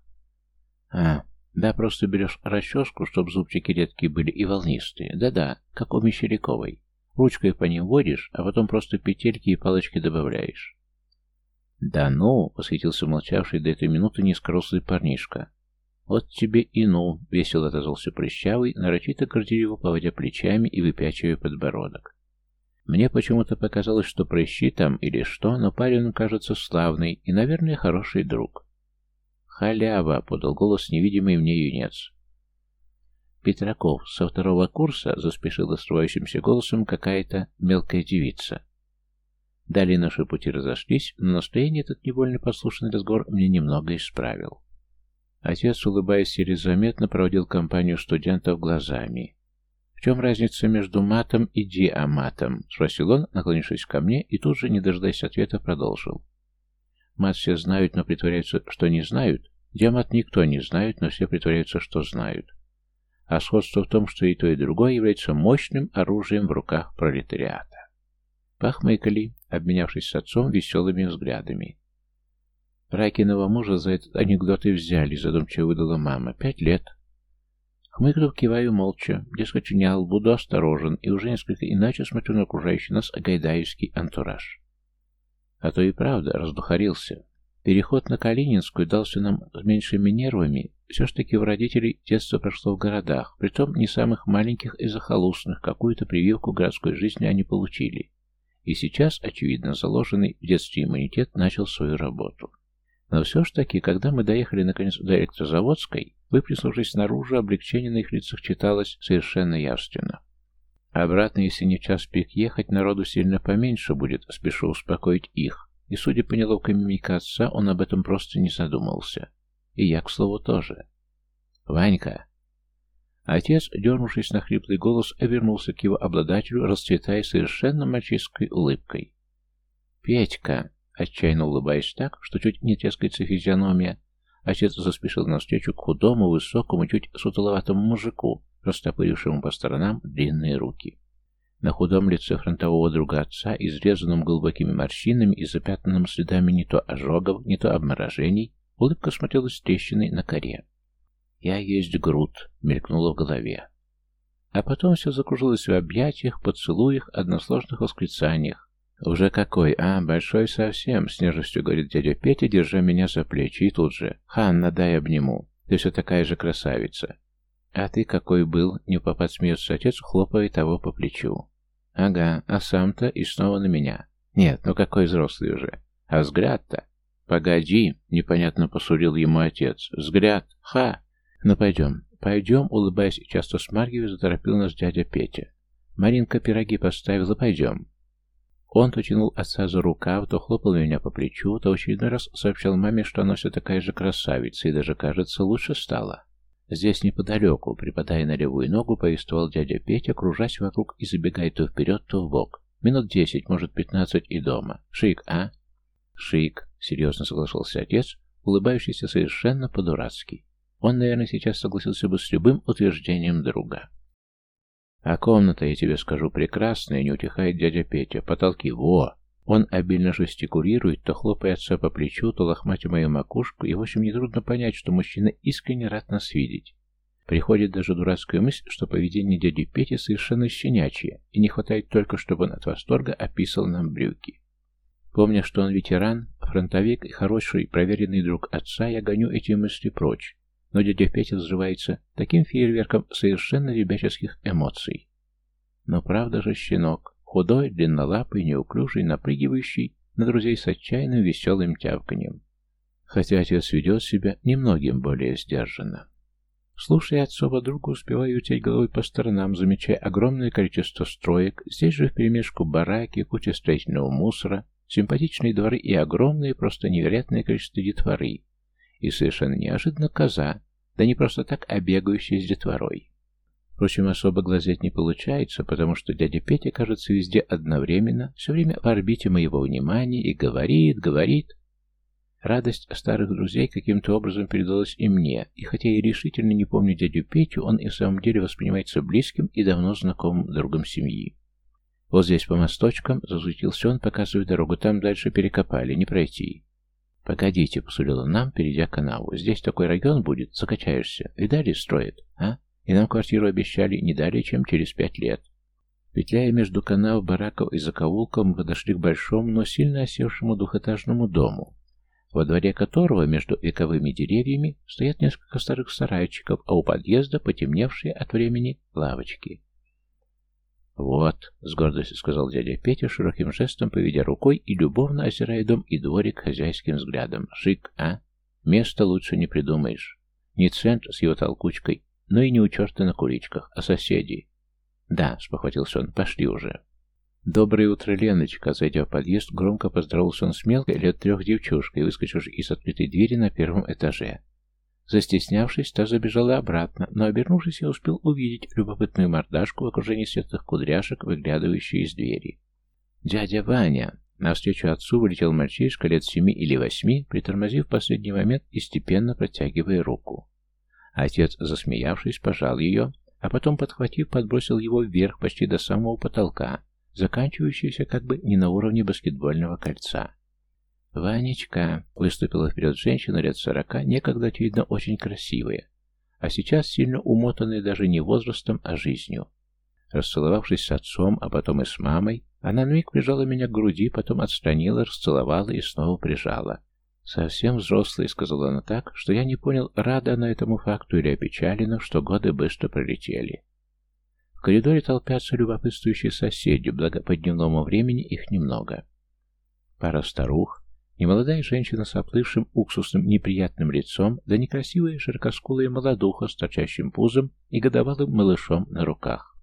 «А, да, просто берешь расческу, чтобы зубчики редкие были и волнистые. Да-да, как у Мещеряковой. Ручкой по ним водишь, а потом просто петельки и палочки добавляешь». «Да ну!» — восхитился молчавший до этой минуты низкорослый парнишка. «Вот тебе и ну!» — весело отозвался прыщавый, нарочито горделиво поводя плечами и выпячивая подбородок. Мне почему-то показалось, что прыщи там или что, но парень, кажется, славный и, наверное, хороший друг. «Халява!» — подал голос невидимый мне юнец. Петраков со второго курса заспешила срывающимся голосом какая-то мелкая девица. Далее наши пути разошлись, но настроение этот невольно послушный разговор мне немного исправил. Отец, улыбаясь еле заметно, проводил компанию студентов глазами. «В чем разница между матом и диаматом?» — спросил он, наклонившись ко мне, и тут же, не дожидаясь ответа, продолжил. «Мат все знают, но притворяются, что не знают. Диамат никто не знает, но все притворяются, что знают. А сходство в том, что и то, и другое является мощным оружием в руках пролетариата». Пахмыкали, обменявшись с отцом веселыми взглядами. Ракиного мужа за этот анекдот и взяли, задумчиво выдала мама. Пять лет. Хмыкнув, киваю молча. Дескать, унял, буду осторожен, и уже несколько иначе смотрю на окружающий нас гайдаевский антураж. А то и правда, раздухарился. Переход на Калининскую дался нам с меньшими нервами. Все ж таки у родителей детство прошло в городах, притом не самых маленьких и захолустных, какую-то прививку городской жизни они получили. И сейчас, очевидно, заложенный в детстве иммунитет начал свою работу. Но все ж таки, когда мы доехали наконец до электрозаводской, выплеснувшись наружу, облегчение на их лицах читалось совершенно явственно. Обратно, если не час пик ехать, народу сильно поменьше будет, спешу успокоить их. И, судя по неловкой мимике отца, он об этом просто не задумался. И я, к слову, тоже. «Ванька!» Отец, дернувшись на хриплый голос, обернулся к его обладателю, расцветая совершенно мальчишской улыбкой. «Петька!» Отчаянно улыбаясь так, что чуть не трескается физиономия, отец заспешил навстречу к худому, высокому, чуть сутуловатому мужику, растопырившему по сторонам длинные руки. На худом лице фронтового друга отца, изрезанном глубокими морщинами и запятнанным следами не то ожогов, не то обморожений, улыбка смотрелась трещиной на коре. «Я есть Грут», — мелькнуло в голове. А потом все закружилось в объятиях, поцелуях, односложных восклицаниях, «Уже какой, а? Большой совсем», — с нежностью говорит дядя Петя, держа меня за плечи, и тут же. «Ханна, дай обниму. Ты все такая же красавица». «А ты какой был?» — не попад смеется отец, хлопая того по плечу. «Ага, а сам-то и снова на меня. Нет, ну какой взрослый уже. А взгляд-то?» «Погоди», — непонятно посурил ему отец. «Взгляд! Ха!» «Ну пойдем, пойдем», — улыбаясь часто смаргивая, заторопил нас дядя Петя. «Маринка пироги поставила, пойдем». Он то тянул отца за рукав, то хлопал меня по плечу, то в очередной раз сообщал маме, что она все такая же красавица и даже, кажется, лучше стала. Здесь неподалеку, припадая на левую ногу, повествовал дядя Петя, кружась вокруг и забегая то вперед, то вбок. Минут десять, может, пятнадцать и дома. Шик, а? Шик, серьезно соглашался отец, улыбающийся совершенно по-дурацки. Он, наверное, сейчас согласился бы с любым утверждением друга. А комната, я тебе скажу, прекрасная, не утихает дядя Петя. Потолки, во! Он обильно жестикулирует, то хлопая отца по плечу, то лохматя мою макушку, и, в общем, нетрудно понять, что мужчина искренне рад нас видеть. Приходит даже дурацкая мысль, что поведение дяди Пети совершенно щенячье, и не хватает только, чтобы он от восторга описал нам брюки. Помня, что он ветеран, фронтовик и хороший, проверенный друг отца, я гоню эти мысли прочь, но дядя Петя взрывается таким фейерверком совершенно ребяческих эмоций. Но правда же щенок, худой, длиннолапый, неуклюжий, напрыгивающий на друзей с отчаянным веселым тявканьем. Хотя отец ведет себя немногим более сдержанно. Слушая отцова друга, успеваю утеть головой по сторонам, замечая огромное количество строек, здесь же вперемешку бараки, куча строительного мусора, симпатичные дворы и огромное, просто невероятное количество детворы. И совершенно неожиданно коза, да не просто так, а бегающий с детворой. Впрочем, особо глазеть не получается, потому что дядя Петя, кажется, везде одновременно, все время в орбите моего внимания и говорит, говорит. Радость старых друзей каким-то образом передалась и мне, и хотя я решительно не помню дядю Петю, он и в самом деле воспринимается близким и давно знакомым другом семьи. Вот здесь по мосточкам засуетился он, показывая дорогу, там дальше перекопали, не пройти. «Погодите», — посулил он нам, перейдя канаву. «Здесь такой район будет, закачаешься. Видали, строят, а? И нам квартиру обещали не далее, чем через пять лет». Петляя между канав, бараков и закоулком, мы подошли к большому, но сильно осевшему двухэтажному дому, во дворе которого между вековыми деревьями стоят несколько старых сарайчиков, а у подъезда потемневшие от времени лавочки. «Вот», — с гордостью сказал дядя Петя, широким жестом поведя рукой и любовно озирая дом и дворик хозяйским взглядом. «Шик, а? Место лучше не придумаешь. Не центр с его толкучкой, но и не у черта на куличках, а соседи». «Да», — спохватился он, — «пошли уже». «Доброе утро, Леночка!» Зайдя в подъезд, громко поздоровался он с мелкой лет трех девчушкой, выскочившей из открытой двери на первом этаже. Застеснявшись, та забежала обратно, но, обернувшись, я успел увидеть любопытную мордашку в окружении светлых кудряшек, выглядывающей из двери. «Дядя Ваня!» Навстречу отцу вылетел мальчишка лет семи или восьми, притормозив в последний момент и степенно протягивая руку. Отец, засмеявшись, пожал ее, а потом, подхватив, подбросил его вверх почти до самого потолка, заканчивающегося как бы не на уровне баскетбольного кольца. «Ванечка!» — выступила вперед женщина лет сорока, некогда, очевидно, очень красивая, а сейчас сильно умотанная даже не возрастом, а жизнью. Расцеловавшись с отцом, а потом и с мамой, она на миг прижала меня к груди, потом отстранила, расцеловала и снова прижала. «Совсем взрослый», — сказала она так, что я не понял, рада она этому факту или опечалена, что годы быстро пролетели. В коридоре толпятся любопытствующие соседи, благо по дневному времени их немного. Пара старух, Немолодая женщина с оплывшим уксусным неприятным лицом, да некрасивая широкоскулая молодуха с торчащим пузом и годовалым малышом на руках.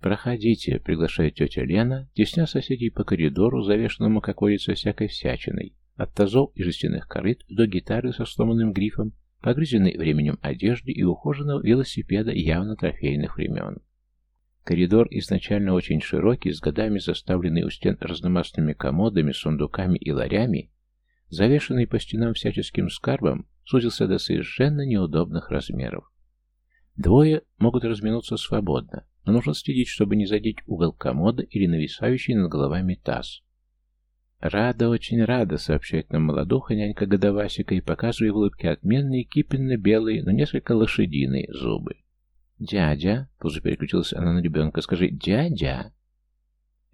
«Проходите», — приглашает тетя Лена, тесня соседей по коридору, завешенному, как водится, всякой всячиной, от тазов и жестяных корыт до гитары со сломанным грифом, погрызенной временем одежды и ухоженного велосипеда явно трофейных времен. Коридор изначально очень широкий, с годами заставленный у стен разномастными комодами, сундуками и ларями, завешенный по стенам всяческим скарбом, сузился до совершенно неудобных размеров. Двое могут разминуться свободно, но нужно следить, чтобы не задеть угол комода или нависающий над головами таз. «Рада, очень рада», — сообщает нам молодуха нянька Годовасика и показывая в улыбке отменные, кипенно-белые, но несколько лошадиные зубы. «Дядя!» — тут же переключилась она на ребенка. «Скажи, дядя!»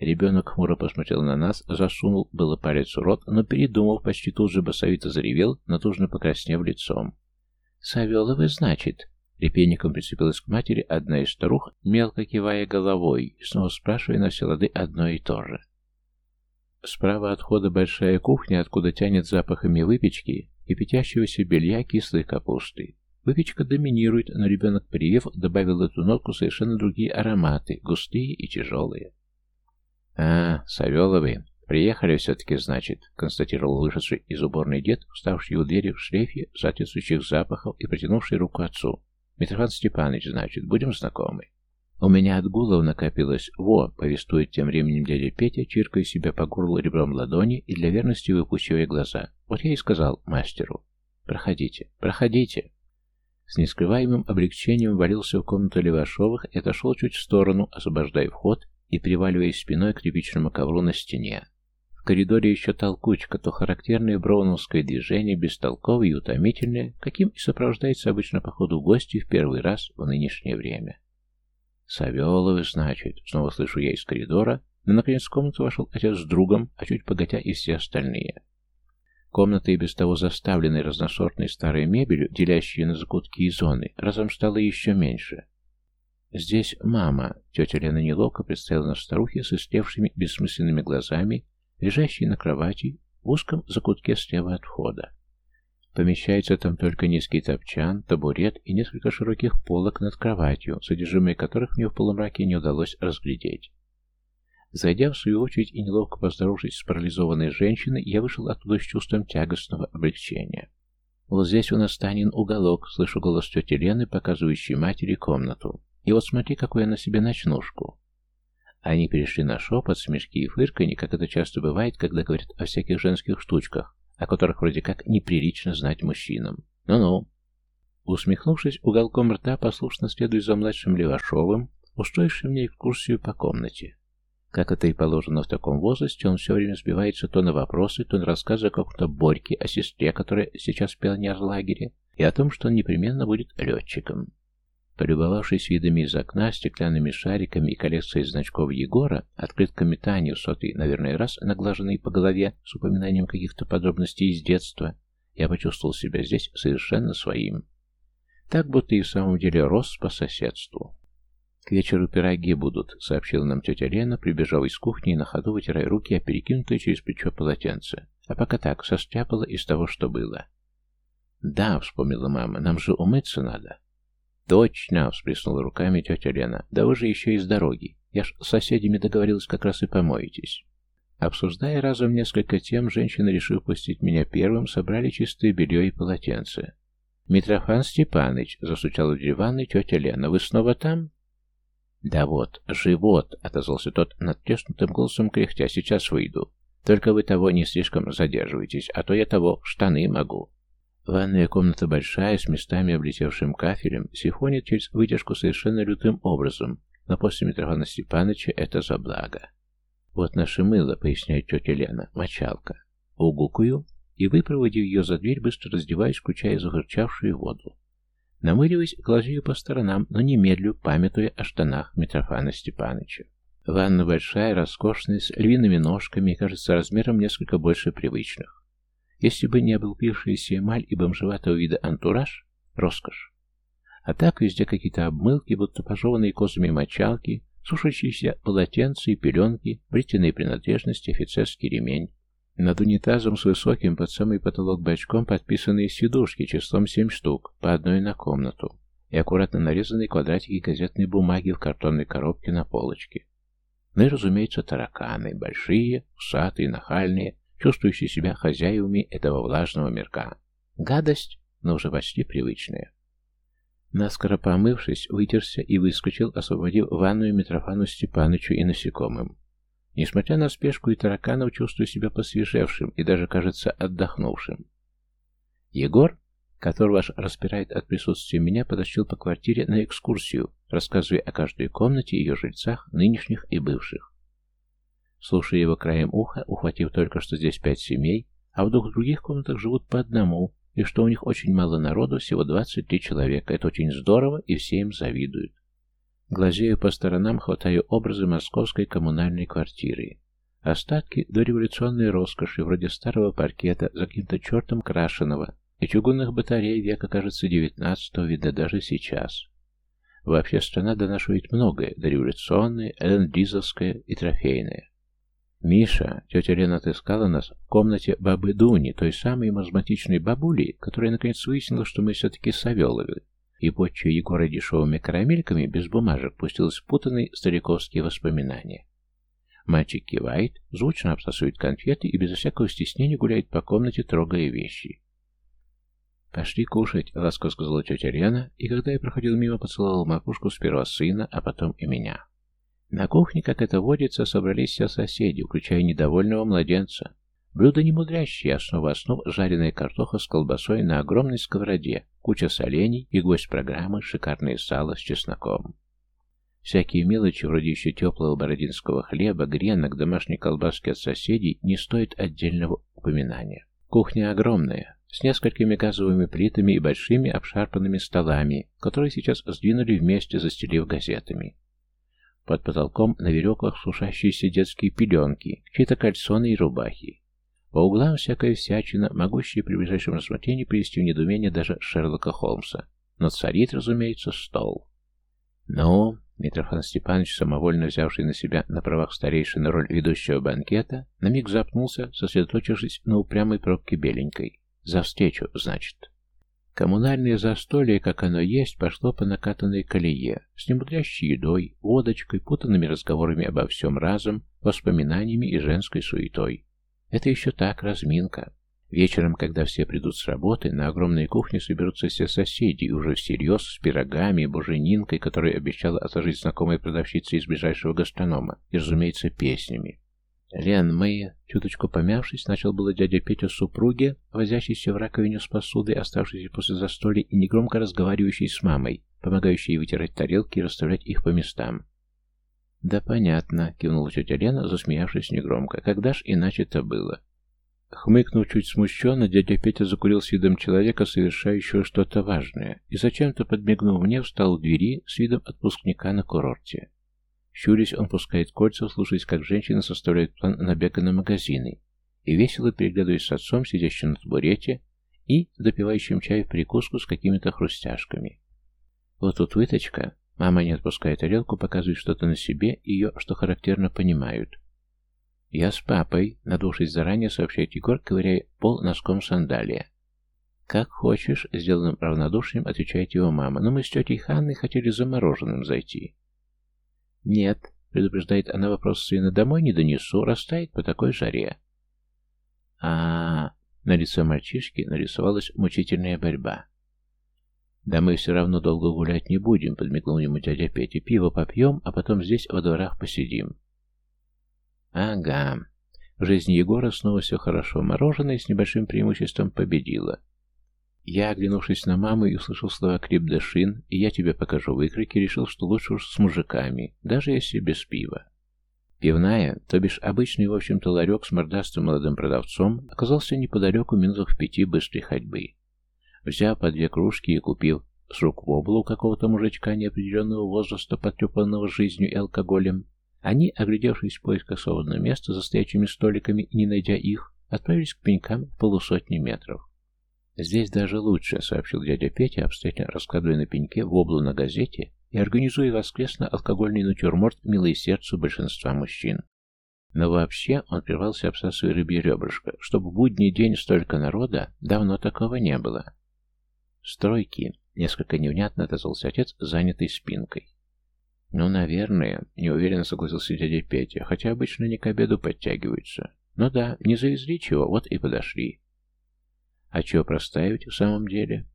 Ребенок хмуро посмотрел на нас, засунул было палец в рот, но, передумав, почти тут же басовито заревел, натужно покраснев лицом. «Савеловы, значит?» Репейником прицепилась к матери одна из старух, мелко кивая головой, снова спрашивая на все лады одно и то же. Справа от входа большая кухня, откуда тянет запахами выпечки и пятящегося белья кислой капусты. Выпечка доминирует, но ребенок, привев, добавил эту нотку совершенно другие ароматы, густые и тяжелые. «А, Савеловы, приехали все-таки, значит», — констатировал вышедший из уборной дед, вставший у двери в шлейфе соответствующих запахов и протянувший руку отцу. «Митрофан Степанович, значит, будем знакомы». «У меня отгулов накопилось. Во!» — повествует тем временем дядя Петя, чиркая себя по горлу ребром ладони и для верности выпучивая глаза. «Вот я и сказал мастеру. Проходите, проходите!» С нескрываемым облегчением валился в комнату Левашовых и отошел чуть в сторону, освобождая вход и приваливаясь спиной к тряпичному ковру на стене. В коридоре еще толкучка, то характерное броуновское движение, бестолковое и утомительное, каким и сопровождается обычно по ходу гостей в первый раз в нынешнее время. «Савеловы, значит», — снова слышу я из коридора, но, наконец, в комнату вошел отец с другом, а чуть погодя и все остальные. Комната, и без того заставленная разносортной старой мебелью, делящей на закутки и зоны, разом стала еще меньше. «Здесь мама», — тетя Лена неловко представила нас старухе с истлевшими бессмысленными глазами, лежащей на кровати в узком закутке слева от входа. Помещается там только низкий топчан, табурет и несколько широких полок над кроватью, содержимое которых мне в полумраке не удалось разглядеть. Зайдя в свою очередь и неловко поздоровавшись с парализованной женщиной, я вышел оттуда с чувством тягостного облегчения. Вот здесь у нас Танин уголок, слышу голос тети Лены, показывающей матери комнату. И вот смотри, какую я на себе ночнушку. Они перешли на шепот, смешки и фырканье, как это часто бывает, когда говорят о всяких женских штучках, о которых вроде как неприлично знать мужчинам. Ну-ну. Усмехнувшись уголком рта, послушно следуя за младшим Левашовым, устроившим мне экскурсию по комнате. Как это и положено в таком возрасте, он все время сбивается то на вопросы, то на рассказы о каком-то Борьке, о сестре, которая сейчас в пионерлагере, и о том, что он непременно будет летчиком. Полюбовавшись видами из окна, стеклянными шариками и коллекцией значков Егора, открытками Тани в сотый, наверное, раз наглаженный по голове с упоминанием каких-то подробностей из детства, я почувствовал себя здесь совершенно своим. Так будто и в самом деле рос по соседству. «К вечеру пироги будут», — сообщила нам тетя Лена, прибежав из кухни и на ходу вытирая руки, о перекинутое через плечо полотенце. А пока так, состряпала из того, что было. «Да», — вспомнила мама, — «нам же умыться надо». «Точно!» — всплеснула руками тетя Лена. «Да вы же еще из дороги. Я ж с соседями договорилась, как раз и помоетесь». Обсуждая разом несколько тем, женщины, решив пустить меня первым, собрали чистое белье и полотенце. «Митрофан Степаныч», — засучала в диванной тетя Лена, — «вы снова там?» «Да вот, живот!» — отозвался тот надтеснутым голосом кряхтя. «Сейчас выйду. Только вы того не слишком задерживайтесь, а то я того штаны могу». Ванная комната большая, с местами облетевшим кафелем, сифонит через вытяжку совершенно лютым образом, но после Митрофана Степановича это за благо. «Вот наше мыло», — поясняет тетя Лена, — «мочалка». Угукую и, выпроводив ее за дверь, быстро раздеваюсь, включая захарчавшую воду. Намыливаясь, глазею по сторонам, но немедлю, памятуя о штанах Митрофана Степановича. Ванна большая, роскошная, с львиными ножками и, кажется, размером несколько больше привычных. Если бы не облупившаяся эмаль и бомжеватого вида антураж, роскошь. А так везде какие-то обмылки, будто пожеванные козами мочалки, сушащиеся полотенца и пеленки, бритвенные принадлежности, офицерский ремень. Над унитазом с высоким под самый потолок бачком подписанные сидушки числом семь штук, по одной на комнату, и аккуратно нарезанные квадратики газетной бумаги в картонной коробке на полочке. Ну и, разумеется, тараканы, большие, усатые, нахальные, чувствующие себя хозяевами этого влажного мирка. Гадость? но уже почти привычное. Наскоро помывшись, вытерся и выскочил, освободив ванную Митрофану Степанычу и насекомым. Несмотря на спешку и тараканов, чувствую себя посвежевшим и даже, кажется, отдохнувшим. Егор, которого аж распирает от присутствия меня, подошел по квартире на экскурсию, рассказывая о каждой комнате и ее жильцах, нынешних и бывших. Слушая его краем уха, ухватив только, что здесь пять семей, а в двух других комнатах живут по одному, и что у них очень мало народу, всего 23 человека. Это очень здорово, и все им завидуют. Глазею по сторонам, хватаю образы московской коммунальной квартиры. Остатки дореволюционной роскоши, вроде старого паркета, за каким-то чертом крашеного, и чугунных батарей века, кажется, девятнадцатого вида даже сейчас. Вообще страна донашивает многое, дореволюционное, ленд-лизовское и трофейное. «Миша, тетя Лена отыскала нас в комнате бабы Дуни, той самой маразматичной бабули, которая наконец выяснила, что мы все-таки Савеловы, и, почуя Егора дешевыми карамельками, без бумажек пустилась в путанные стариковские воспоминания. Мальчик кивает, звучно обсасывает конфеты и безо всякого стеснения гуляет по комнате, трогая вещи. «Пошли кушать», — ласково сказала тетя Лена, и когда я проходил мимо, поцеловал макушку сперва сына, а потом и меня. На кухне, как это водится, собрались все соседи, включая недовольного младенца. Блюдо немудрящее, основа основ жареная картоха с колбасой на огромной сковороде, куча солений и гость программы шикарное сало с чесноком. Всякие мелочи, вроде еще теплого бородинского хлеба, гренок, домашней колбаски от соседей, не стоят отдельного упоминания. Кухня огромная, с несколькими газовыми плитами и большими обшарпанными столами, которые сейчас сдвинули вместе, застелив газетами. Под потолком на веревках сушащиеся детские пеленки, чьи-то кальсоны и рубахи. По углам всякая всячина, могущая при ближайшем рассмотрении привести в недоумение даже Шерлока Холмса. Но царит, разумеется, стол. Но Митрофан Степанович, самовольно взявший на себя на правах старейшины роль ведущего банкета, на миг запнулся, сосредоточившись на упрямой пробке беленькой. За встречу, значит. Коммунальное застолье, как оно есть, пошло по накатанной колее, с немудрящей едой, водочкой, путанными разговорами обо всем разом, воспоминаниями и женской суетой. Это еще так, разминка. Вечером, когда все придут с работы, на огромной кухне соберутся все соседи, уже всерьез, с пирогами буженинкой, которую обещала отложить знакомая продавщица из ближайшего гастронома, и, разумеется, песнями. «Лен, мы...» Чуточку помявшись, начал было дядя Петя супруге, возящийся в раковине с посудой, оставшейся после застолья, и негромко разговаривающий с мамой, помогающей вытирать тарелки и расставлять их по местам. «Да понятно», — кивнула тетя Лена, засмеявшись негромко. «Когда ж иначе-то было?» Хмыкнув чуть смущенно, дядя Петя закурил с видом человека, совершающего что-то важное, и зачем-то, подмигнув мне, встал у двери с видом отпускника на курорте. Щурясь, он пускает кольца, слушаясь, как женщина составляет план набега на магазины, и весело переглядываясь с отцом, сидящим на табурете, и допивающим чай в прикуску с какими-то хрустяшками. Вот тут выточка, Мама, не отпуская тарелку, показывает что-то на себе, ее, что характерно, понимают. «Я с папой», — надувшись заранее, сообщает Егор, ковыряя пол носком сандалия. «Как хочешь», — сделанным равнодушием, отвечает его мама, «но мы с тетей Ханной хотели замороженным зайти». «Нет», — предупреждает она, вопрос сына, «домой не донесу, растает по такой жаре». А, -а, -а на лице мальчишки нарисовалась мучительная борьба. «Да мы все равно долго гулять не будем», — подмигнул ему дядя Петя. «Пиво попьем, а потом здесь во дворах посидим». «Ага». В жизни Егора снова все хорошо. Мороженое с небольшим преимуществом победило. Я, оглянувшись на маму и услышал слова «Крипдешин», и я тебе покажу выкройки, решил, что лучше уж с мужиками, даже если без пива. Пивная, то бишь обычный, в общем-то, ларек с мордастым молодым продавцом, оказался неподалеку минутах в пяти быстрой ходьбы. Взяв по две кружки и купив с рук в облу какого-то мужичка неопределенного возраста, потрепанного жизнью и алкоголем, они, оглядевшись в поисках свободного места за стоячими столиками и не найдя их, отправились к пенькам в полусотни метров. «Здесь даже лучше», — сообщил дядя Петя, обстоятельно раскладывая на пеньке в облу на газете и организуя воскресно-алкогольный натюрморт, милый сердцу большинства мужчин. Но вообще он прервался обсасывая рыбье ребрышко. Чтобы в будний день столько народа, давно такого не было. «Стройки», — несколько невнятно отозвался отец, занятый спинкой. «Ну, наверное», — неуверенно согласился дядя Петя, хотя обычно не к обеду подтягиваются. «Ну да, не завезли чего, вот и подошли». «А чего простаивать в самом деле?»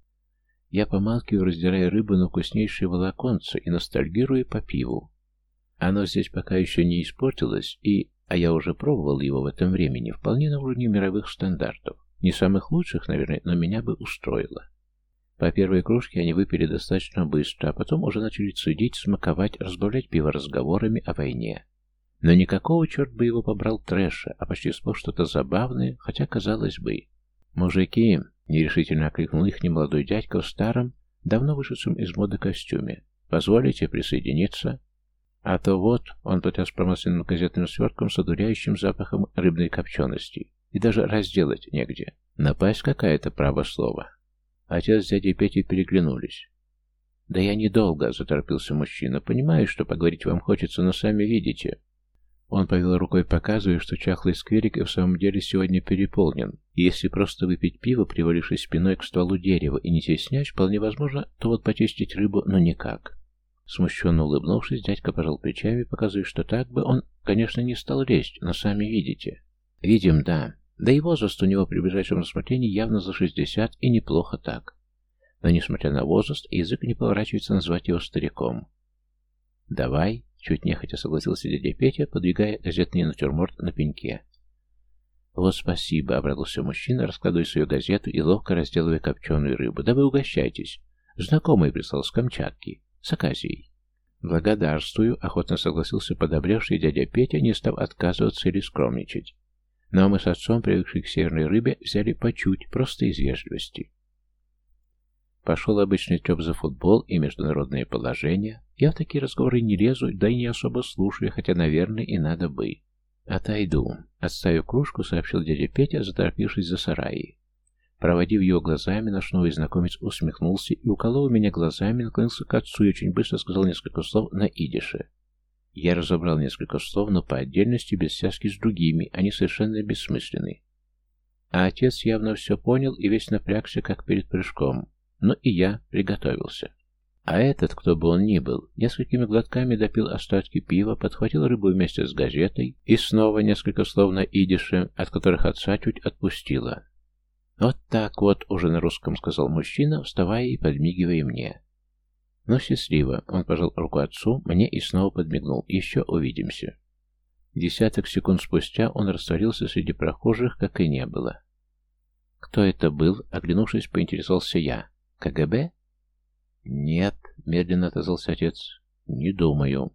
Я помалкиваю, раздирая рыбу на вкуснейшие волоконца и ностальгирую по пиву. Оно здесь пока еще не испортилось, и, а я уже пробовал его в этом времени, вполне на уровне мировых стандартов. Не самых лучших, наверное, но меня бы устроило. По первой кружке они выпили достаточно быстро, а потом уже начали цедить, смаковать, разбавлять пиво разговорами о войне. Но никакого, черт бы его побрал, трэша, а почти сплошь что-то забавное, хотя, казалось бы... «Мужики!» — нерешительно окликнул их немолодой дядька в старом, давно вышедшем из моды костюме. «Позволите присоединиться?» А то вот, он потряс промасленным газетным свертком с одуряющим запахом рыбной копчености. И даже разделать негде. Напасть какая-то, право слова. Отец с дядей Петей переглянулись. «Да я недолго», — заторопился мужчина. «Понимаю, что поговорить вам хочется, но сами видите». Он повел рукой, показывая, что чахлый скверик и в самом деле сегодня переполнен. И если просто выпить пиво, привалившись спиной к стволу дерева и не стесняясь, вполне возможно, то вот почистить рыбу, но никак. Смущенно улыбнувшись, дядька пожал плечами, показывая, что так бы он, конечно, не стал лезть, но сами видите. Видим, да. Да и возраст у него при ближайшем рассмотрении явно за шестьдесят, и неплохо так. Но, несмотря на возраст, язык не поворачивается назвать его стариком. «Давай», — чуть нехотя согласился дядя Петя, подвигая газетный натюрморт на пеньке. «Вот спасибо», — обрадовался мужчина, раскладывая свою газету и ловко разделывая копченую рыбу. «Да вы угощайтесь. Знакомый прислал с Камчатки. С Аказией. «Благодарствую», — охотно согласился подобревший дядя Петя, не став отказываться или скромничать. Но мы с отцом, привыкшие к северной рыбе, взяли по чуть, просто из вежливости. Пошел обычный треп за футбол и международное положение. Я в такие разговоры не лезу, да и не особо слушаю, хотя, наверное, и надо бы. «Отойду», — отставив кружку, сообщил дядя Петя, заторопившись за сараи. Проводив его глазами, наш новый знакомец усмехнулся и, уколов меня глазами, наклонился к отцу и очень быстро сказал несколько слов на идише. Я разобрал несколько слов, но по отдельности, без связки с другими, они совершенно бессмысленны. А отец явно все понял и весь напрягся, как перед прыжком. Но и я приготовился. А этот, кто бы он ни был, несколькими глотками допил остатки пива, подхватил рыбу вместе с газетой и снова несколько слов на идише, от которых отца чуть отпустило. «Вот так вот», — уже на русском сказал мужчина, вставая и подмигивая мне. «Ну, счастливо», — он пожал руку отцу, мне и снова подмигнул. «Еще увидимся». Десяток секунд спустя он растворился среди прохожих, как и не было. «Кто это был?» — оглянувшись, поинтересовался я. «КГБ?» «Нет», — медленно отозвался отец. «Не думаю».